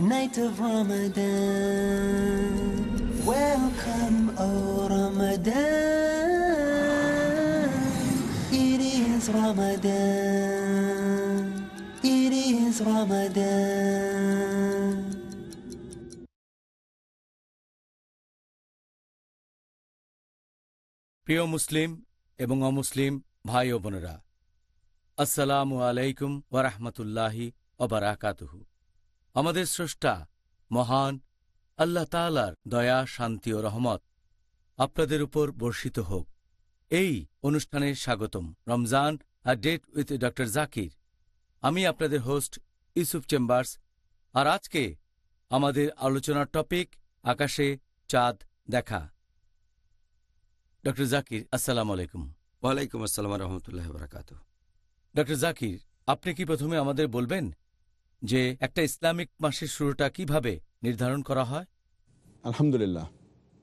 night of Ramadan. Welcome, O Ramadan. It is Ramadan. It is Ramadan. প্রিয় মুসলিম এবং অমুসলিম ভাই ও বোনেরা আসসালামু আলাইকুম ওরহমতুল্লাহি অবরাকাতুহু আমাদের স্রষ্টা মহান আল্লাহ তালার দয়া শান্তি ও রহমত আপনাদের উপর বর্ষিত হোক। এই অনুষ্ঠানে স্বাগতম। রমজান আর ডেট উইথ ডক্টর জাকির আমি আপনাদের হোস্ট ইউসুফ চেম্বার্স আর আজকে আমাদের আলোচনার টপিক আকাশে চাঁদ দেখা। ডক্টর জাকির আসসালামু আলাইকুম। ওয়ালাইকুম আসসালাম রহমতুল্লাহ বরাকাত ডক্টর জাকির আপনি কি প্রথমে আমাদের বলবেন? যে একটা ইসলামিক মাসের শুরুটা কীভাবে নির্ধারণ করা হয়? আলহামদুলিল্লাহ।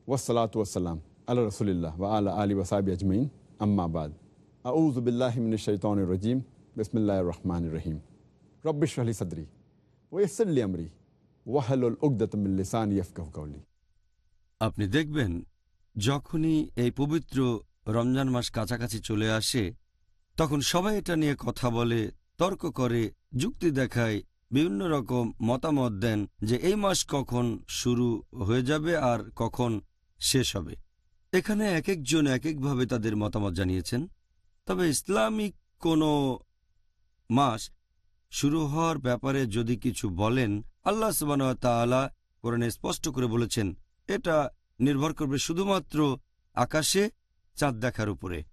ওয়াসালাত ওয়াসালাম আল্লাহ রসুলিল্লাহ ওয়া আলা আলী ওসাবি আজমাইন। আম্মাবাদ আউজ বিল্লাহিমিন শৈতান রজিম। বিসমিল্লাহ রহমান রহিম। রব্বিশ আলী সদরি ওয়েসল্লি আমরি। ওয়াহালুল উকদতমিল্লিসান ইয়ফকাহ কৌলি আপনি দেখবেন যখনই এই পবিত্র রমজান মাস কাছাকাছি চলে আসে তখন সবাই এটা নিয়ে কথা বলে তর্ক করে যুক্তি দেখায় বিভিন্ন রকম মতামত দেন যে এই মাস কখন শুরু হয়ে যাবে আর কখন শেষ হবে। এখানে এক একজন এক একভাবে তাদের মতামত জানিয়েছেন। তবে ইসলামিক কোনো মাস শুরু হওয়ার ব্যাপারে যদি কিছু বলেন, আল্লাহ সুবান তালা কোরআনে স্পষ্ট করে বলেছেন, এটা নির্ভর করবে শুধুমাত্র আকাশে চাঁদ দেখার উপরে।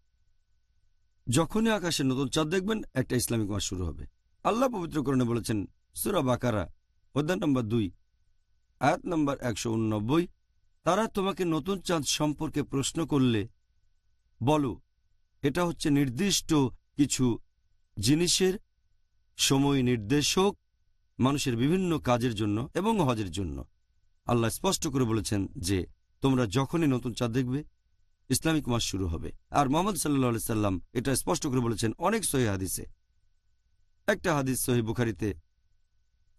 যখনই আকাশে নতুন চাঁদ দেখবেন, একটা ইসলামিক মাস শুরু হবে। আল্লাহ পবিত্র পবিত্রকরণে বলেছেন সুরা বাকারা, অধ্যায় নম্বর দুই, আয়াত নম্বর একশো উননব্বই। তারা তোমাকে নতুন চাঁদ সম্পর্কে প্রশ্ন করলে, বলো, এটা হচ্ছে নির্দিষ্ট কিছু জিনিসের সময় নির্দেশক মানুষের বিভিন্ন কাজের জন্য এবং হজের জন্য। আল্লাহ স্পষ্ট করে বলেছেন যে, তোমরা যখনই নতুন চাঁদ দেখবে, ইসলামিক মাস শুরু হবে। আর মোহাম্মদ সাল্লা সাল্লাম এটা স্পষ্ট করে বলেছেন অনেক সহি হাদিসে। একটা হাদিস সহি বুখারিতে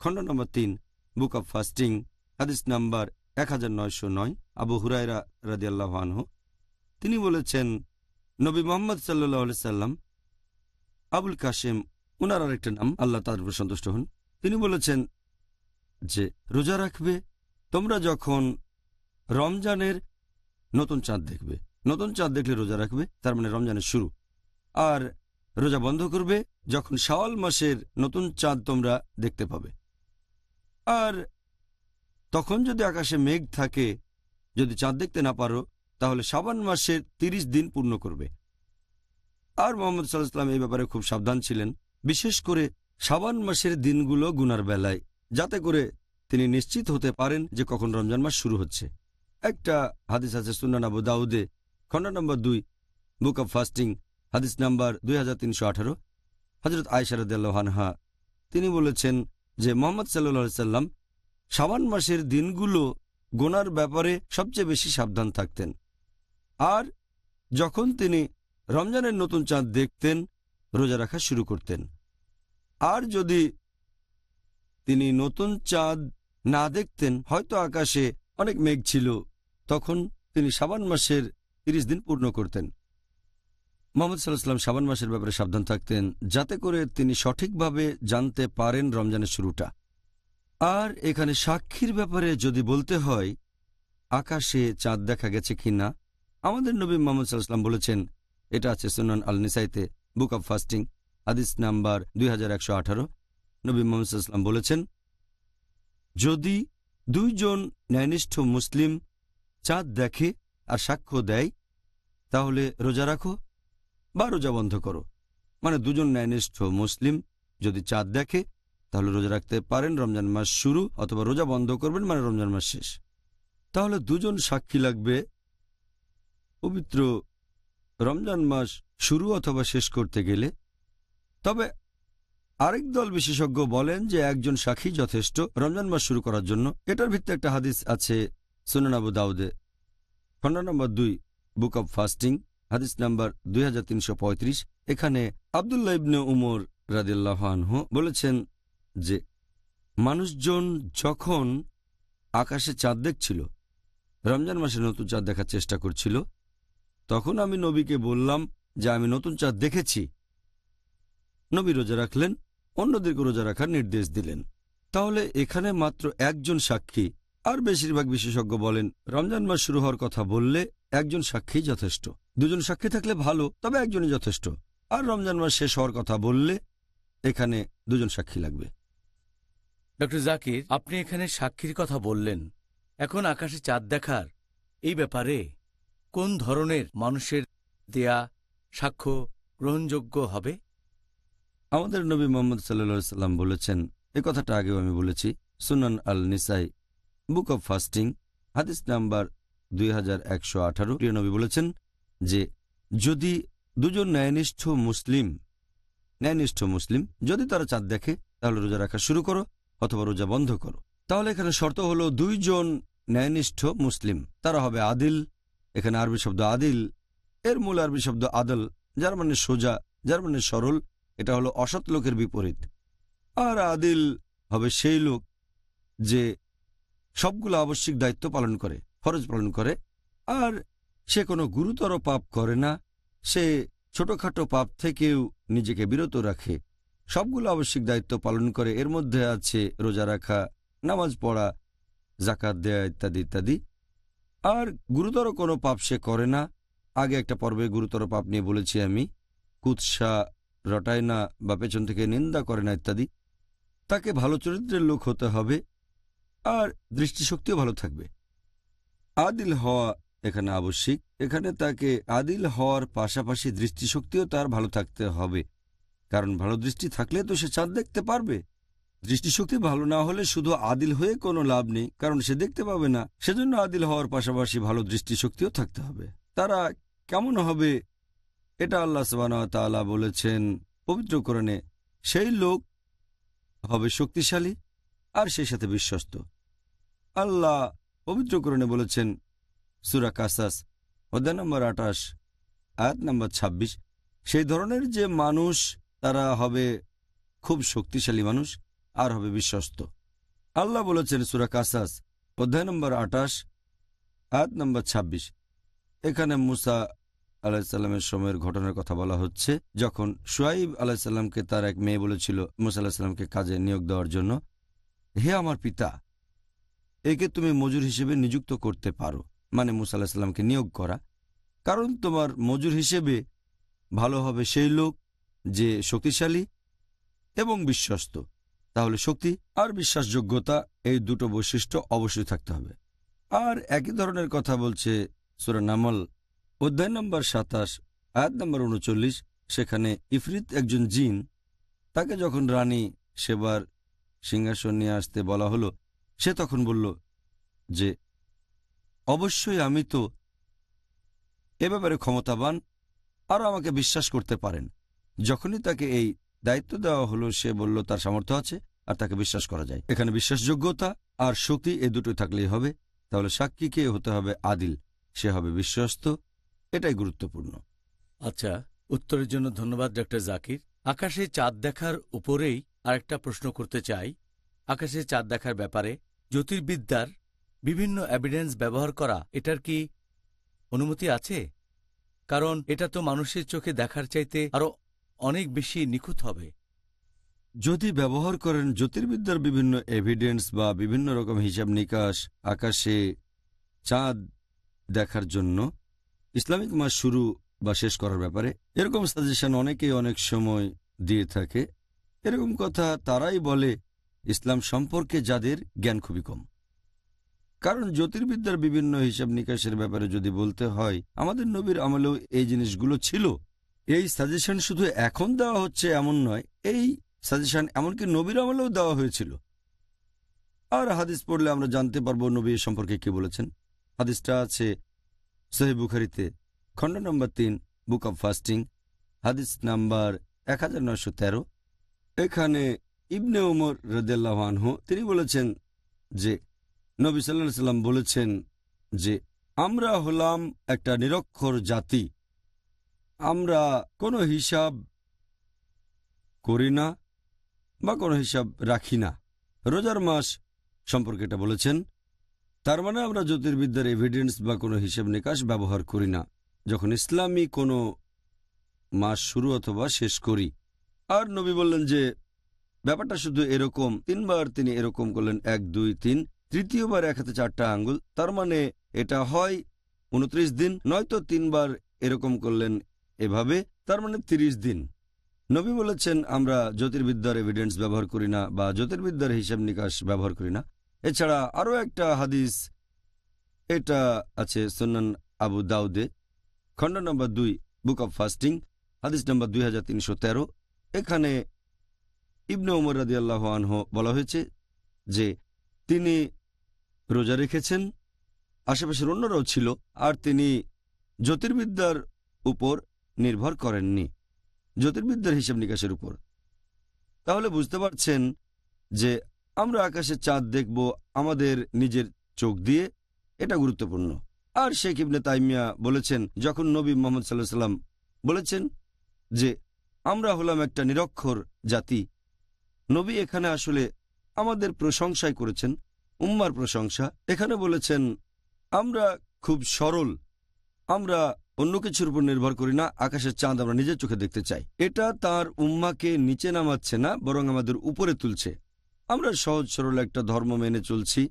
খণ্ড নম্বর তিন বুক অব ফাস্টিং হাদিস নাম্বার এক হাজার নয়শো নয়, আবু হুরায়রা রাদিয়াল্লাহ আনহু। তিনি বলেছেন, নবী মোহাম্মদ সাল্লাহ সাল্লাম, আবুল কাশেম, উনার আরেকটা নাম, আল্লাহ তার উপর সন্তুষ্ট হন। তিনি বলেছেন যে, রোজা রাখবে, তোমরা যখন রমজানের নতুন চাঁদ দেখবে, নতুন চাঁদ দেখলে রোজা রাখবে, তার মানে রমজানের শুরু। আর রোজা বন্ধ করবে, যখন শাওয়াল মাসের নতুন চাঁদ তোমরা দেখতে পাবে। আর তখন যদি আকাশে মেঘ থাকে, যদি চাঁদ দেখতে না পারো, তাহলে সাবান মাসের ৩০ দিন পূর্ণ করবে। আর মোহাম্মদ সাল্লাহাম এই ব্যাপারে খুব সাবধান ছিলেন, বিশেষ করে সাবান মাসের দিনগুলো গুনার বেলায়, যাতে করে তিনি নিশ্চিত হতে পারেন যে কখন রমজান মাস শুরু হচ্ছে। একটা হাদিস আছে সুনান আবু দাউদে খণ্ড নম্বর দুই, বুক অব ফাস্টিং, হাদিস নাম্বার দুই হাজার তিনশো আঠারো হজরত আয়সারদাল্লাহানহা তিনি বলেছেন যে মোহাম্মদ সাল্লা সাল্লাম সাবান মাসের দিনগুলো গোনার ব্যাপারে সবচেয়ে বেশি সাবধান থাকতেন। আর যখন তিনি রমজানের নতুন চাঁদ দেখতেন, রোজা রাখা শুরু করতেন। আর যদি তিনি নতুন চাঁদ না দেখতেন, হয়তো আকাশে অনেক মেঘ ছিল, তখন তিনি সাবান মাসের ৩০ দিন পূর্ণ করতেন। মোহাম্মদ সাল্লাহাম সাবান মাসের ব্যাপারে সাবধান থাকতেন, যাতে করে তিনি সঠিকভাবে জানতে পারেন রমজানের শুরুটা। আর এখানে সাক্ষীর ব্যাপারে যদি বলতে হয়, আকাশে চাঁদ দেখা গেছে কি না আমাদের নবী মোহাম্মদ সাল্লাহাম বলেছেন, এটা আছে সুনান আল নিসাইতে বুক অব ফাস্টিং আদিস নাম্বার দুই হাজার একশো আঠারো। নবী মোহাম্মদ সাল্লাম বলেছেন, যদি দুইজন ন্যায়নিষ্ঠ মুসলিম চাঁদ দেখে আর সাক্ষ্য দেয়, তাহলে রোজা রাখো। বা রোজা বন্ধ করো। মানে দুজন ন্যায়নিষ্ঠ মুসলিম যদি চাঁদ দেখে, তাহলে রোজা রাখতে পারেন, রমজান মাস শুরু, অথবা রোজা বন্ধ করবেন মানে রমজান মাস শেষ। তাহলে দুজন সাক্ষী লাগবে পবিত্র রমজান মাস শুরু অথবা শেষ করতে গেলে। তবে আরেক দল বিশেষজ্ঞ বলেন যে একজন সাক্ষী যথেষ্ট রমজান মাস শুরু করার জন্য। এটার ভিত্তিতে একটা হাদিস আছে সুনান আবু দাউদে। খন্ড নম্বর দুই, বুক অব ফাস্টিং। হাদিস নাম্বার দুই হাজার তিনশো পঁয়ত্রিশ। এখানে আবদুল্লাহ ইবনে উমর রাদিল্লাহানহু বলেছেন যে, মানুষজন যখন আকাশে চাঁদ দেখছিল, রমজান মাসে নতুন চাঁদ দেখার চেষ্টা করছিল, তখন আমি নবীকে বললাম যে, আমি নতুন চাঁদ দেখেছি। নবী রোজা রাখলেন, অন্যদেরকে রোজা রাখার নির্দেশ দিলেন। তাহলে এখানে মাত্র একজন সাক্ষী, আর বেশিরভাগ বিশেষজ্ঞ বলেন, রমজান মাস শুরু হওয়ার কথা বললে একজন সাক্ষী যথেষ্ট। দুজন সাক্ষী থাকলে ভালো তবে একজনই যথেষ্ট। আর রমজান মাস শেষ হওয়ার কথা বললে এখানে দুজন সাক্ষী লাগবে। ডক্টর জাকির আপনি এখানে সাক্ষীর কথা বললেন। এখন আকাশে চাঁদ দেখার এই ব্যাপারে কোন ধরনের মানুষের দেয়া সাক্ষ্য গ্রহণযোগ্য হবে? আমাদের নবী মোহাম্মদ সাল্লা সাল্লাম বলেছেন এ কথাটা আগেও আমি বলেছি সুনান আল নিসাই বুক অব ফাস্টিং হাদিস নাম্বার দুই প্রিয় নবী বলেছেন যে, যদি দুজন ন্যায়নিষ্ঠ মুসলিম ন্যায়নিষ্ঠ মুসলিম যদি তারা চাঁদ দেখে, তাহলে রোজা রাখা শুরু করো অথবা রোজা বন্ধ করো। তাহলে এখানে শর্ত হলো দুইজন ন্যায়নিষ্ঠ মুসলিম, তারা হবে আদিল, এখানে আরবি শব্দ আদিল, এর মূল আরবি শব্দ আদল, যার মানে সোজা, যার মানে সরল, এটা হলো অসৎ লোকের বিপরীত। আর আদিল হবে সেই লোক যে সবগুলো আবশ্যিক দায়িত্ব পালন করে। ফরজ পালন করে। আর সে কোনো গুরুতর পাপ করে না। সে ছোটখাটো পাপ থেকেও নিজেকে বিরত রাখে। সবগুলো আবশ্যিক দায়িত্ব পালন করে। এর মধ্যে আছে রোজা রাখা, নামাজ পড়া জাকাত দেয়া ইত্যাদি ইত্যাদি। আর গুরুতর কোনো পাপ সে করে না। আগে একটা পর্বে গুরুতর পাপ নিয়ে বলেছি আমি। কুৎসা রটায় না বা পেছন থেকে নিন্দা করে না ইত্যাদি। তাকে ভালো চরিত্রের লোক হতে হবে। আর দৃষ্টিশক্তিও ভালো থাকবে। আদিল হওয়া এখানে আবশ্যিক। এখানে তাকে আদিল হওয়ার পাশাপাশি দৃষ্টিশক্তিও তার ভালো থাকতে হবে। কারণ ভালো দৃষ্টি থাকলে তো সে চাঁদ দেখতে পারবে। দৃষ্টিশক্তি ভালো না হলে শুধু আদিল হয়ে কোনো লাভ নেই, কারণ সে দেখতে পাবে না। সেজন্য আদিল হওয়ার পাশাপাশি ভালো দৃষ্টিশক্তিও থাকতে হবে। তারা কেমন হবে, এটা আল্লাহ সবানা বলেছেন পবিত্র করণে সেই লোক হবে শক্তিশালী আর সেই সাথে বিশ্বস্ত। আল্লাহ পবিত্র করণে বলেছেন সুরা কাসাস, অধ্যায় নম্বর আঠাশ, আয়াত নম্বর ২৬ সেই ধরনের যে মানুষ, তারা হবে খুব শক্তিশালী মানুষ, আর হবে বিশ্বস্ত। আল্লাহ বলেছেন সুরা কাসাস, অধ্যায় নম্বর আঠাশ, আয়াত নম্বর ২৬ এখানে মুসা আলাহিসাল্লামের সময়ের ঘটনার কথা বলা হচ্ছে, যখন সোয়াইব আলাহিসাল্লামকে তার এক মেয়ে বলেছিল, মুসা আলাহিসাল্লামকে কাজে নিয়োগ দেওয়ার জন্য, হে আমার পিতা একে তুমি মজুর হিসেবে নিযুক্ত করতে পারো। মানে মুসা আলাহিসাল্লামকে নিয়োগ করা। কারণ তোমার মজুর হিসেবে ভালো হবে সেই লোক যে শক্তিশালী এবং বিশ্বস্ত। তাহলে শক্তি আর বিশ্বাসযোগ্যতা এই দুটো বৈশিষ্ট্য অবশ্যই থাকতে হবে। আর একই ধরনের কথা বলছে সুরা নামল, অধ্যায় নম্বর সাতাশ, আয়াত নম্বর উনচল্লিশ। সেখানে ইফরিত একজন জিন, তাকে যখন রানী সেবার সিংহাসন নিয়ে আসতে বলা হলো সে তখন বলল যে, অবশ্যই আমি তো এ ব্যাপারে ক্ষমতাবান আরও আমাকে বিশ্বাস করতে পারেন। যখনই তাকে এই দায়িত্ব দেওয়া হলো, সে বলল, তার সামর্থ্য আছে, আর তাকে বিশ্বাস করা যায়। এখানে বিশ্বাসযোগ্যতা আর শক্তি এ দুটোই থাকলেই হবে। তাহলে সাক্ষীকে হতে হবে? আদিল। সে হবে বিশ্বস্ত। এটাই গুরুত্বপূর্ণ। আচ্ছা উত্তরের জন্য ধন্যবাদ ডক্টর জাকির। আকাশে চাঁদ দেখার উপরেই আরেকটা প্রশ্ন করতে চাই। আকাশে চাঁদ দেখার ব্যাপারে জ্যোতির্বিদ্যার বিভিন্ন এভিডেন্স ব্যবহার করা, এটার কি অনুমতি আছে? কারণ এটা তো মানুষের চোখে দেখার চাইতে আরও অনেক বেশি নিখুঁত হবে। যদি ব্যবহার করেন জ্যোতির্বিদ্যার বিভিন্ন এভিডেন্স বা বিভিন্ন রকম হিসাব নিকাশ, আকাশে চাঁদ দেখার জন্য, ইসলামিক মাস শুরু বা শেষ করার ব্যাপারে এরকম সাজেশন অনেকেই অনেক সময় দিয়ে থাকে। এরকম কথা তারাই বলে ইসলাম সম্পর্কে যাদের জ্ঞান খুবই কম। কারণ জ্যোতির্বিদ্যার বিভিন্ন হিসাব নিকাশের ব্যাপারে যদি বলতে হয়, আমাদের নবীর আমলেও এই জিনিসগুলো ছিল। এই সাজেশন শুধু এখন দেওয়া হচ্ছে এমন নয়, এই সাজেশন এমনকি নবীর আমলেও দেওয়া হয়েছিল। আর হাদিস পড়লে আমরা জানতে পারব নবী সম্পর্কে কি বলেছেন। হাদিসটা আছে সহি বুখারিতে, খণ্ড নম্বর তিন, বুক অব ফাস্টিং, হাদিস নাম্বার এক এখানে ইবনে ওমর রদাহ তিনি বলেছেন যে, নবী সাল্লাহ সাল্লাম বলেছেন যে, আমরা হলাম একটা নিরক্ষর জাতি। আমরা কোনো হিসাব করি না বা কোনো হিসাব রাখি না। রোজার মাস সম্পর্কে এটা বলেছেন। তার মানে আমরা জ্যোতির্বিদ্যার এভিডেন্স বা কোনো হিসাব নিকাশ ব্যবহার করি না। যখন ইসলামী কোনো মাস শুরু অথবা শেষ করি, আর নবী বললেন যে ব্যাপারটা শুধু এরকম, তিনবার তিনি এরকম করলেন, এক, দুই, তিন, তৃতীয়বার এক হাতে চারটা আঙ্গুল, তার মানে এটা হয় উনত্রিশ দিন, নয়তো তিনবার এরকম করলেন এভাবে, তার মানে ৩০ দিন। নবী বলেছেন, আমরা জ্যোতির্বিদ্যার এভিডেন্স ব্যবহার করি না বা জ্যোতির্বিদ্যার হিসাব নিকাশ ব্যবহার করি না। এছাড়া আরও একটা হাদিস, এটা আছে সুনান আবু দাউদে, খণ্ড নম্বর দুই, বুক অব ফাস্টিং, হাদিস নম্বর দুই হাজার তিনশো তেরো। এখানে ইবনে উমর রাদি আল্লাহ আনহ বলা হয়েছে যে তিনি রোজা রেখেছেন, আশেপাশের অন্যরাও ছিল, আর তিনি জ্যোতির্বিদ্যার উপর নির্ভর করেননি, জ্যোতির্বিদ্যার হিসাব নিকাশের উপর। তাহলে বুঝতে পারছেন যে আমরা আকাশে চাঁদ দেখব আমাদের নিজের চোখ দিয়ে, এটা গুরুত্বপূর্ণ। আর শেখ ইবনে তাইমিয়া বলেছেন, যখন নবী মোহাম্মদ সাল্লাহ সাল্লাম বলেছেন যে আমরা হলাম একটা নিরক্ষর জাতি নবী এখানে আসলে আমাদের প্রশংসাই করেছেন, উম্মার প্রশংসা। এখানে বলেছেন, আমরা খুব সরল, আমরা অন্য কিছুর উপর নির্ভর করি না, আকাশের চাঁদ আমরা নিজের চোখে দেখতে চাই। এটা তার উম্মাকে নিচে নামাচ্ছে না, বরং আমাদের উপরে তুলছে। আমরা সহজ সরল একটা ধর্ম মেনে চলছি।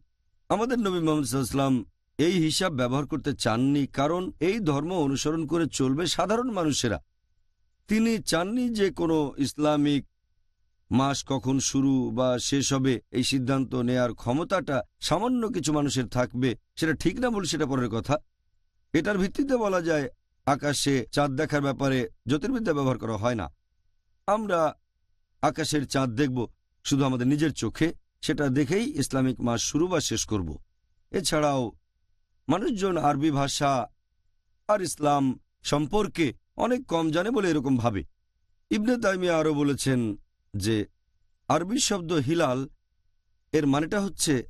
আমাদের নবী মোহাম্মদ সাল্লাম এই হিসাব ব্যবহার করতে চাননি, কারণ এই ধর্ম অনুসরণ করে চলবে সাধারণ মানুষেরা। তিনি চাননি যে কোনো ইসলামিক মাস কখন শুরু বা শেষ হবে, এই সিদ্ধান্ত নেয়ার ক্ষমতাটা সামান্য কিছু মানুষের থাকবে, সেটা ঠিক না বলে সেটা পরের কথা। এটার ভিত্তিতে বলা যায়, আকাশে চাঁদ দেখার ব্যাপারে জ্যোতির্বিদ্যা ব্যবহার করা হয় না। আমরা আকাশের চাঁদ দেখব, শুধু আমাদের নিজের চোখে, সেটা দেখেই ইসলামিক মাস শুরু বা শেষ করব। এছাড়াও, মানুষজন আরবি ভাষা আর ইসলাম সম্পর্কে অনেক কম জানে বলে এরকম ভাবে। ইবনে তাইমিয়া আরও বলেছেন যে আরবি শব্দ হিলাল এর মানেটা হচ্ছে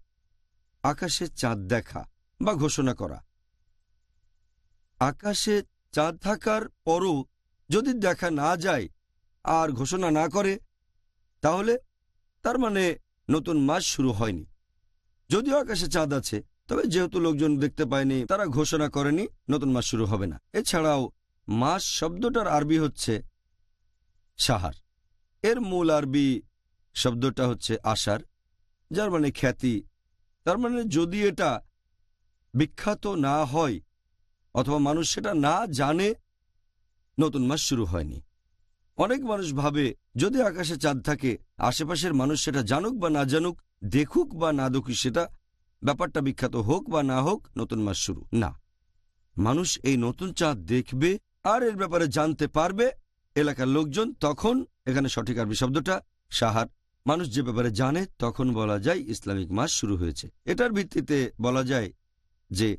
আকাশে চাঁদ দেখা বা ঘোষণা করা। আকাশে চাঁদ থাকার পরও যদি দেখা না যায় আর ঘোষণা না করে, তাহলে তার মানে নতুন মাস শুরু হয়নি। যদিও আকাশে চাঁদ আছে, তবে যেহেতু লোকজন দেখতে পায়নি, তারা ঘোষণা করেনি নতুন মাস শুরু হবে না। এছাড়াও মাস শব্দটার আরবি হচ্ছে সাহার। এর মূল আরবি শব্দটা হচ্ছে আশার, যার মানে খ্যাতি। তার মানে যদি এটা বিখ্যাত না হয় অথবা মানুষ সেটা না জানে, নতুন মাস শুরু হয়নি। অনেক মানুষ ভাবে, যদি আকাশে চাঁদ থাকে, আশেপাশের মানুষ সেটা জানুক বা না জানুক, দেখুক বা না দেখুক সেটা, ব্যাপারটা বিখ্যাত হোক বা না হোক, নতুন মাস শুরু। না। মানুষ এই নতুন চাঁদ দেখবে আর এর ব্যাপারে জানতে পারবে, এলাকার লোকজন তখন এখানে সঠিক আরবি শব্দটা সাহার। মানুষ যে ব্যাপারে জানে, তখন বলা যায় ইসলামিক মাস শুরু হয়েছে। এটার ভিত্তিতে বলা যায় যে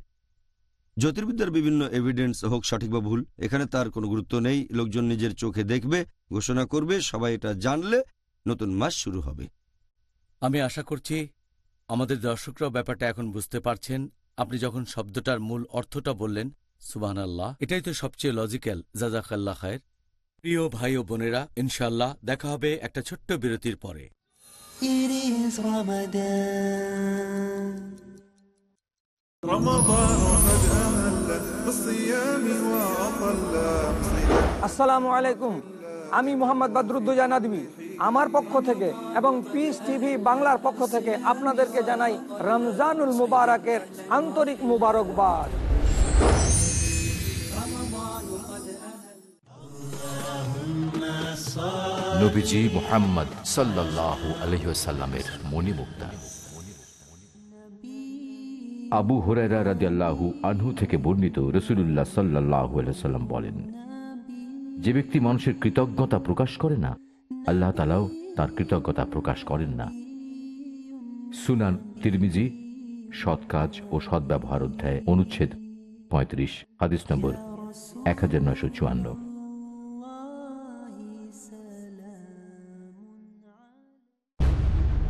জ্যোতির্বিদ্যার বিভিন্ন এভিডেন্স হোক সঠিক বা ভুল, এখানে তার কোনো গুরুত্ব নেই। লোকজন নিজের চোখে দেখবে, ঘোষণা করবে, সবাই এটা জানলে নতুন মাস শুরু হবে। আমি আশা করছি আমাদের দর্শকরাও ব্যাপারটা এখন বুঝতে পারছেন। আপনি যখন শব্দটার মূল অর্থটা বললেন সুবাহ আল্লাহ এটাই তো সবচেয়ে লজিক্যাল জাজাকাল্লা খায়ের। প্রিয় ভাই ও বোনেরা ইনশাল্লাহ দেখা হবে একটা ছোট্ট বিরতির পরে। আসসালামু আলাইকুম। আমি মোহাম্মদ বাদরুদ্দোজা নাদবি। আমার পক্ষ থেকে এবং পিস টিভি বাংলার পক্ষ থেকে আপনাদেরকে জানাই রমজানুল মুবারকের আন্তরিক মুবারকবাদ। নবীজি মোহাম্মদ সাল্লাল্লাহু আলহিসাল্লামের মণিমুক্তা। আবু হুরায়রা রাদিয়াল্লাহু আনহু থেকে বর্ণিত রসুলুল্লাহ সাল্লাল্লাহু আলাহিসাল্লাম বলেন, যে ব্যক্তি মানুষের কৃতজ্ঞতা প্রকাশ করে না, আল্লাহ তালাও তার কৃতজ্ঞতা প্রকাশ করেন না। সুনান তিরমিজি, সৎ কাজ ও সদ্ব্যবহার অধ্যায় অনুচ্ছেদ পঁয়ত্রিশ, হাদিস নম্বর এক হাজার নয়শো চুয়ান্ন।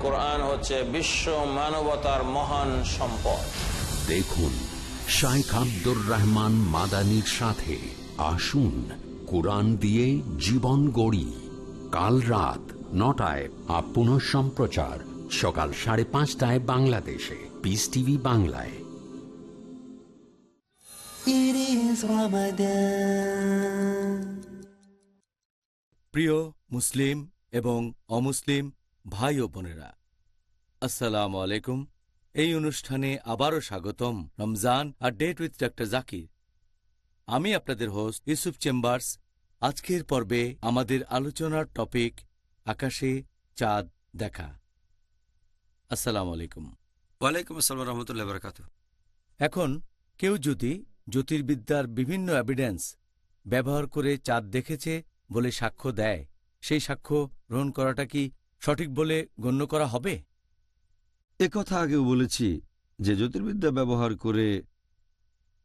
কোরআন হচ্ছে বিশ্ব মানবতার মহান সম্পদ। দেখুন শাইখ আব্দুর রহমান মাদানির সাথে আসুন কোরআন দিয়ে জীবন গড়ি। কাল রাত নটায় আপ পুনঃ সম্প্রচার সকাল সাড়ে পাঁচটায় বাংলাদেশে। পিস টিভি বাংলায়. প্রিয় মুসলিম এবং অমুসলিম ভাই ও বোনেরা আসসালামু আলাইকুম। এই অনুষ্ঠানে আবারও স্বাগতম রমজান আর ডেট উইথ ডক্টর জাকির। আমি আপনাদের হোস্ট ইউসুফ চেম্বার্স। আজকের পর্বে আমাদের আলোচনার টপিক আকাশে চাঁদ দেখা। আসসালামু আলাইকুম। ওয়ালাইকুম আসসালাম রহমতুল্লাহ বরকাত এখন কেউ যদি জ্যোতির্বিদ্যার বিভিন্ন এভিডেন্স ব্যবহার করে চাঁদ দেখেছে বলে সাক্ষ্য দেয় সেই সাক্ষ্য গ্রহণ করাটা কি সঠিক বলে গণ্য করা হবে? কথা আগেও বলেছি যে জ্যোতির্বিদ্যা ব্যবহার করে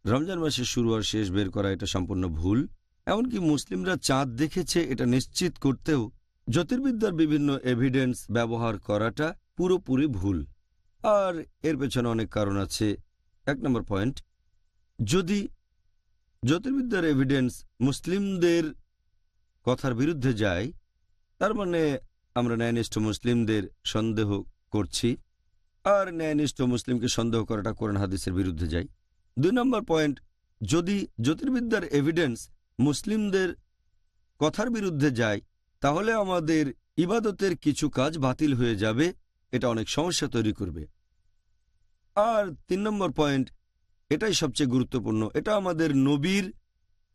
রমজান মাসের শুরু আর শেষ বের করা এটা সম্পূর্ণ ভুল। এমনকি মুসলিমরা চাঁদ দেখেছে, এটা নিশ্চিত করতেও জ্যোতির্বিদ্যার বিভিন্ন এভিডেন্স ব্যবহার করাটা পুরোপুরি ভুল। আর এর পেছনে অনেক কারণ আছে। এক নম্বর পয়েন্ট যদি জ্যোতির্বিদ্যার এভিডেন্স মুসলিমদের কথার বিরুদ্ধে যায়, তার মানে আমরা ন্যায়নিষ্ঠ মুসলিমদের সন্দেহ করছি, আর ন্যায়নিষ্ঠ মুসলিমকে সন্দেহ করাটা কোরআন হাদিসের বিরুদ্ধে যায়। দুই নম্বর পয়েন্ট, যদি জ্যোতির্বিদ্যার এভিডেন্স মুসলিমদের কথার বিরুদ্ধে যায়, তাহলে আমাদের ইবাদতের কিছু কাজ বাতিল হয়ে যাবে, এটা অনেক সমস্যা তৈরি করবে। আর তিন নম্বর পয়েন্ট, এটাই সবচেয়ে গুরুত্বপূর্ণ, এটা আমাদের নবীর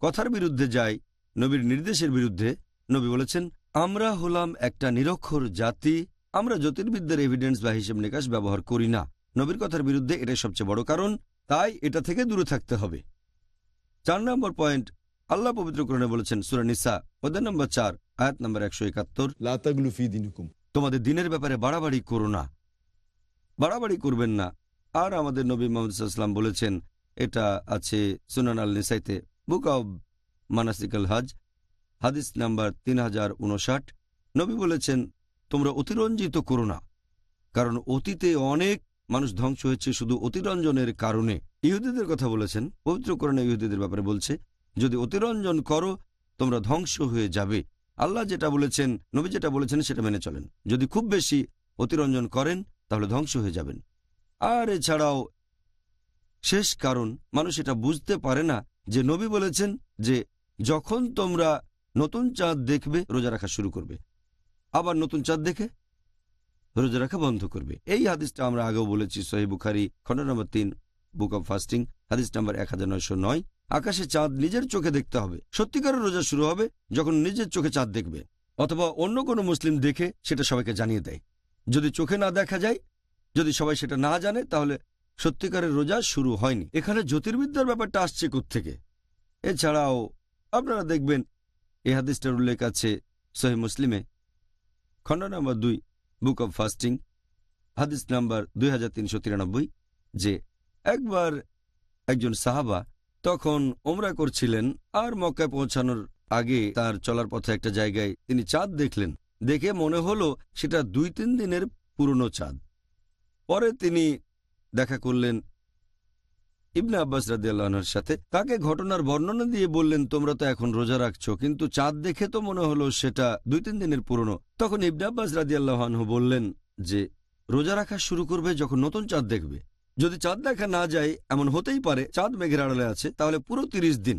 কথার বিরুদ্ধে যায়, নবীর নির্দেশের বিরুদ্ধে। নবী বলেছেন আমরা হলাম একটা নিরক্ষর জাতি আমরা জ্যোতির্বিদ্যার এভিডেন্স বা হিসেব নিকাশ ব্যবহার করি না। নবীর কথার বিরুদ্ধে এটাই সবচেয়ে বড় কারণ তাই এটা থেকে দূরে থাকতে হবে। চার নম্বর পয়েন্ট আল্লাহ পবিত্র করণে বলেছেন সুরানিসা অধ্যায় নম্বর চার আয়াত নম্বর একশো একাত্তর তোমাদের দিনের ব্যাপারে বাড়াবাড়ি করো না। বাড়াবাড়ি করবেন না। আর আমাদের নবী মোহাম্মদ সাল্লাম বলেছেন এটা আছে সুনান আল নিসাইতে বুক অব মানাসিকাল হাজ হাদিস নাম্বার তিন হাজার উনষাট নবী বলেছেন, তোমরা অতিরঞ্জিত করো না, কারণ অতীতে অনেক মানুষ ধ্বংস হয়েছে শুধু অতিরঞ্জনের কারণে। ইহুদিদের কথা বলেছেন, পবিত্র করণে ইহুদিদের ব্যাপারে বলছে, যদি অতিরঞ্জন করো, তোমরা ধ্বংস হয়ে যাবে। আল্লাহ যেটা বলেছেন, নবী যেটা বলেছেন, সেটা মেনে চলেন। যদি খুব বেশি অতিরঞ্জন করেন, তাহলে ধ্বংস হয়ে যাবেন। আর এছাড়াও শেষ কারণ, মানুষ এটা বুঝতে পারে না যে নবী বলেছেন যে, যখন তোমরা নতুন চাঁদ দেখবে, রোজা রাখা শুরু করবে। আবার নতুন চাঁদ দেখে রোজা রাখা বন্ধ করবে। এই হাদিসটা আমরা আগেও বলেছি সহি বুখারি, খন্ড নম্বর তিন, বুক অব ফাস্টিং, হাদিস নাম্বার এক হাজার নয়শো নয়। আকাশে চাঁদ নিজের চোখে দেখতে হবে। সত্যিকারের রোজা শুরু হবে যখন নিজের চোখে চাঁদ দেখবে, অথবা অন্য কোনো মুসলিম দেখে সেটা সবাইকে জানিয়ে দেয়। যদি চোখে না দেখা যায়, যদি সবাই সেটা না জানে, তাহলে সত্যিকারের রোজা শুরু হয়নি। এখানে জ্যোতির্বিদ্যার ব্যাপারটা আসছে থেকে এছাড়াও আপনারা দেখবেন এই হাদিসটার উল্লেখ আছে সহি মুসলিমে। খণ্ড নম্বর দুই, বুক অব ফাস্টিং, হাদিস নাম্বার দুই হাজার তিনশো তিরানব্বই, যে একবার একজন সাহাবা তখন ওমরা করছিলেন আর মক্কায় পৌঁছানোর আগে তার চলার পথে একটা জায়গায় তিনি চাঁদ দেখলেন। দেখে মনে হলো সেটা দুই তিন দিনের পুরনো চাঁদ। পরে তিনি দেখা করলেন ইবনে আব্বাস রাদিয়াল্লাহর সাথে তাকে ঘটনার বর্ণনা দিয়ে বললেন, তোমরা তো এখন রোজা রাখছো, কিন্তু চাঁদ দেখে তো মনে হলো সেটা দুই তিন দিনের পুরনো। তখন ইবনে আব্বাস রাদিয়াল্লাহনহু বললেন যে, রোজা রাখা শুরু করবে যখন নতুন চাঁদ দেখবে। যদি চাঁদ দেখা না যায়, এমন হতেই পারে, চাঁদ মেঘের আড়ালে আছে, তাহলে পুরো তিরিশ দিন।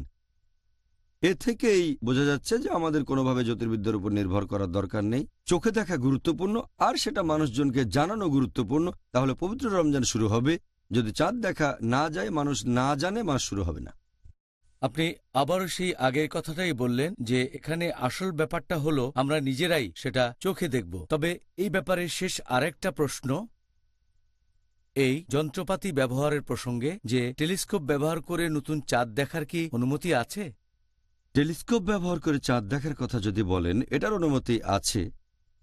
এ থেকেই বোঝা যাচ্ছে যে আমাদের কোনোভাবে জ্যোতির্বিদ্যার উপর নির্ভর করার দরকার নেই। চোখে দেখা গুরুত্বপূর্ণ, আর সেটা মানুষজনকে জানানো গুরুত্বপূর্ণ। তাহলে পবিত্র রমজান শুরু হবে যদি চাঁদ দেখা না যায় মানুষ না জানে মাস শুরু হবে না। আপনি আবারও সেই আগের কথাটাই বললেন যে এখানে আসল ব্যাপারটা হলো আমরা নিজেরাই সেটা চোখে দেখব। তবে এই ব্যাপারে শেষ আরেকটা প্রশ্ন। এই যন্ত্রপাতি ব্যবহারের প্রসঙ্গে যে টেলিস্কোপ ব্যবহার করে নতুন চাঁদ দেখার কি অনুমতি আছে? টেলিস্কোপ ব্যবহার করে চাঁদ দেখার কথা যদি বলেন এটার অনুমতি আছে।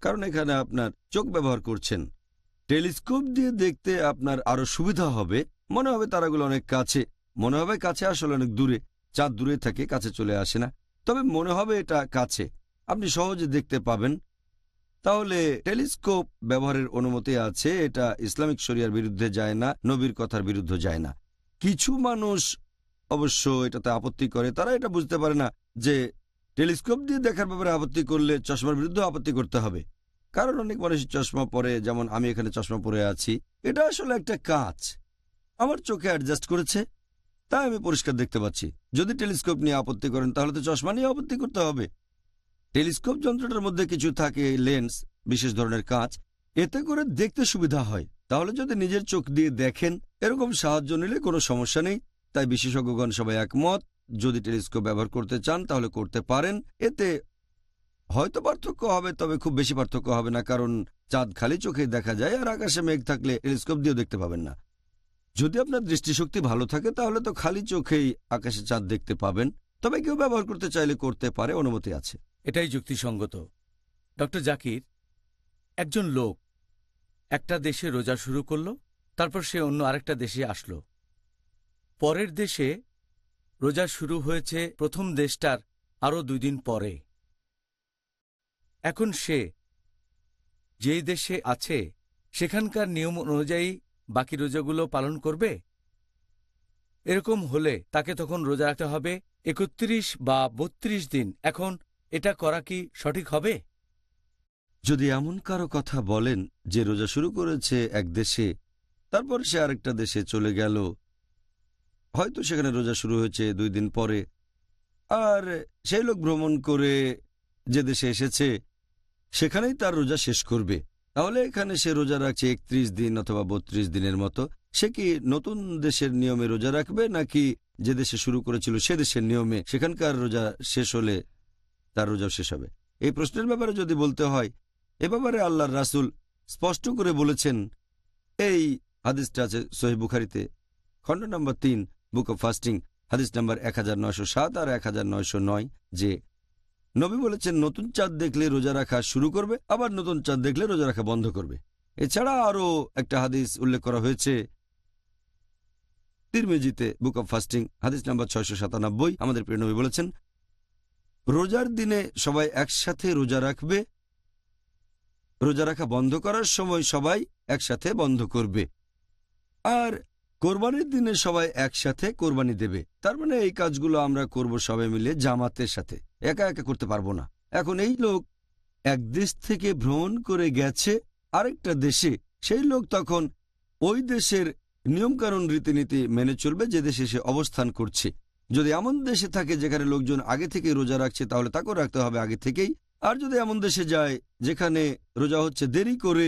কারণ এখানে আপনার চোখ ব্যবহার করছেন। টেলিস্কোপ দিয়ে দেখতে আপনার আরও সুবিধা হবে। মনে হবে তারাগুলো অনেক কাছে। মনে হবে কাছে আসলে অনেক দূরে। চাঁদ দূরে থাকে, কাছে চলে আসে না। তবে মনে হবে এটা কাছে। আপনি সহজে দেখতে পাবেন। তাহলে টেলিস্কোপ ব্যবহারের অনুমতি আছে। এটা ইসলামিক শরিয়ার বিরুদ্ধে যায় না, নবীর কথার বিরুদ্ধে যায় না। কিছু মানুষ অবশ্য এটাতে আপত্তি করে। তারা এটা বুঝতে পারে না যে টেলিস্কোপ দিয়ে দেখার ব্যাপারে আপত্তি করলে চশমার বিরুদ্ধে আপত্তি করতে হবে। কারণ অনেক মানুষ চশমা পরে, যেমন আমি এখানে চশমা পরে আছি, এটা আসলে একটা কাজ। আমার চোখে অ্যাডজাস্ট করেছে, তাই আমি পরিষ্কার দেখতে পাচ্ছি। যদি টেলিস্কোপ নিয়ে আপত্তি করেন, তাহলে তো চশমা নিয়ে আপত্তি করতে হবে। টেলিস্কোপ যন্ত্রটার মধ্যে কিছু থাকে লেন্স বিশেষ ধরনের কাঁচ এতে করে দেখতে সুবিধা হয়। তাহলে যদি নিজের চোখ দিয়ে দেখেন, এরকম সাহায্য নিলে কোনো সমস্যা নেই। তাই বিশেষজ্ঞগণ সবাই একমত, যদি টেলিস্কোপ ব্যবহার করতে চান, তাহলে করতে পারেন। এতে হয়তো পার্থক্য হবে, তবে খুব বেশি পার্থক্য হবে না, কারণ চাঁদ খালি চোখে দেখা যায় আর আকাশে মেঘ থাকলে টেলিস্কোপ দিয়েও দেখতে পাবেন না। যদি আপনার দৃষ্টিশক্তি ভালো থাকে, তাহলে তো খালি চোখেই আকাশে চাঁদ দেখতে পাবেন, তবে কেউ ব্যবহার করতে চাইলে করতে পারে, অনুমতি আছে। এটাই যুক্তিসঙ্গত। ডক্টর জাকির, একজন লোক একটা দেশে রোজা শুরু করল, তারপর সে অন্য আরেকটা দেশে আসলো। পরের দেশে রোজা শুরু হয়েছে প্রথম দেশটার আরও দুই দিন পরে। এখন সে, যেই দেশে আছে, সেখানকার নিয়ম অনুযায়ী বাকি রোজাগুলো পালন করবে? এরকম হলে তাকে তখন রোজা রাখতে হবে একত্রিশ বা বত্রিশ দিন। এখন এটা করা কি সঠিক হবে? যদি এমন কারও কথা বলেন যে রোজা শুরু করেছে এক দেশে, তারপর সে আরেকটা দেশে চলে গেল, হয়তো সেখানে রোজা শুরু হয়েছে দুই দিন পরে। আর সেই লোক ভ্রমণ করে যে দেশে এসেছে সেখানেই তার রোজা শেষ করবে। তাহলে এখানে সে রোজা রাখছে একত্রিশ দিন অথবা বত্রিশ দিনের মতো। সে কি নতুন দেশের নিয়মে রোজা রাখবে নাকি যে দেশে শুরু করেছিল সে দেশের নিয়মে সেখানকার রোজা শেষ হলে তার রোজা শেষ হবে? এই প্রশ্নের ব্যাপারে যদি বলতে হয়, এ ব্যাপারে আল্লাহর রাসুল স্পষ্ট করে বলেছেন, এই হাদিসটা আছে সহি বুখারিতে, খণ্ড নম্বর তিন, বুক অব ফাস্টিং, হাদিস নম্বর এক হাজার নয়শো সাত আর এক হাজার নয়শো নয়, যে নবী বলেছেন, নতুন চাঁদ দেখলে রোজা রাখা শুরু করবে, আবার নতুন চাঁদ দেখলে রোজা রাখা বন্ধ করবে। এছাড়া আরও একটা হাদিস উল্লেখ করা হয়েছে। তিরমেজিতে বুক অব ফাস্টিং, হাদিস নাম্বার ছয়শো সাতানব্বই, আমাদের প্রিয় নবী বলেছেন, রোজার দিনে সবাই একসাথে রোজা রাখবে, রোজা রাখা বন্ধ করার সময় সবাই একসাথে বন্ধ করবে। আর কোরবানির দিনে সবাই একসাথে কোরবানি দেবে। তার মানে এই কাজগুলো আমরা করব সবাই মিলে জামাতের সাথে। একা একা করতে পারব না। এখন এই লোক এক দেশ থেকে ভ্রমণ করে গেছে আরেকটা দেশে। সেই লোক তখন ওই দেশের নিয়মকানুন রীতিনীতি মেনে চলবে, যে দেশে সে অবস্থান করছে। যদি এমন দেশে থাকে যেখানে লোকজন আগে থেকে রোজা রাখছে, তাহলে তাকেও রাখতে হবে আগে থেকেই। আর যদি এমন দেশে যায় যেখানে রোজা হচ্ছে দেরি করে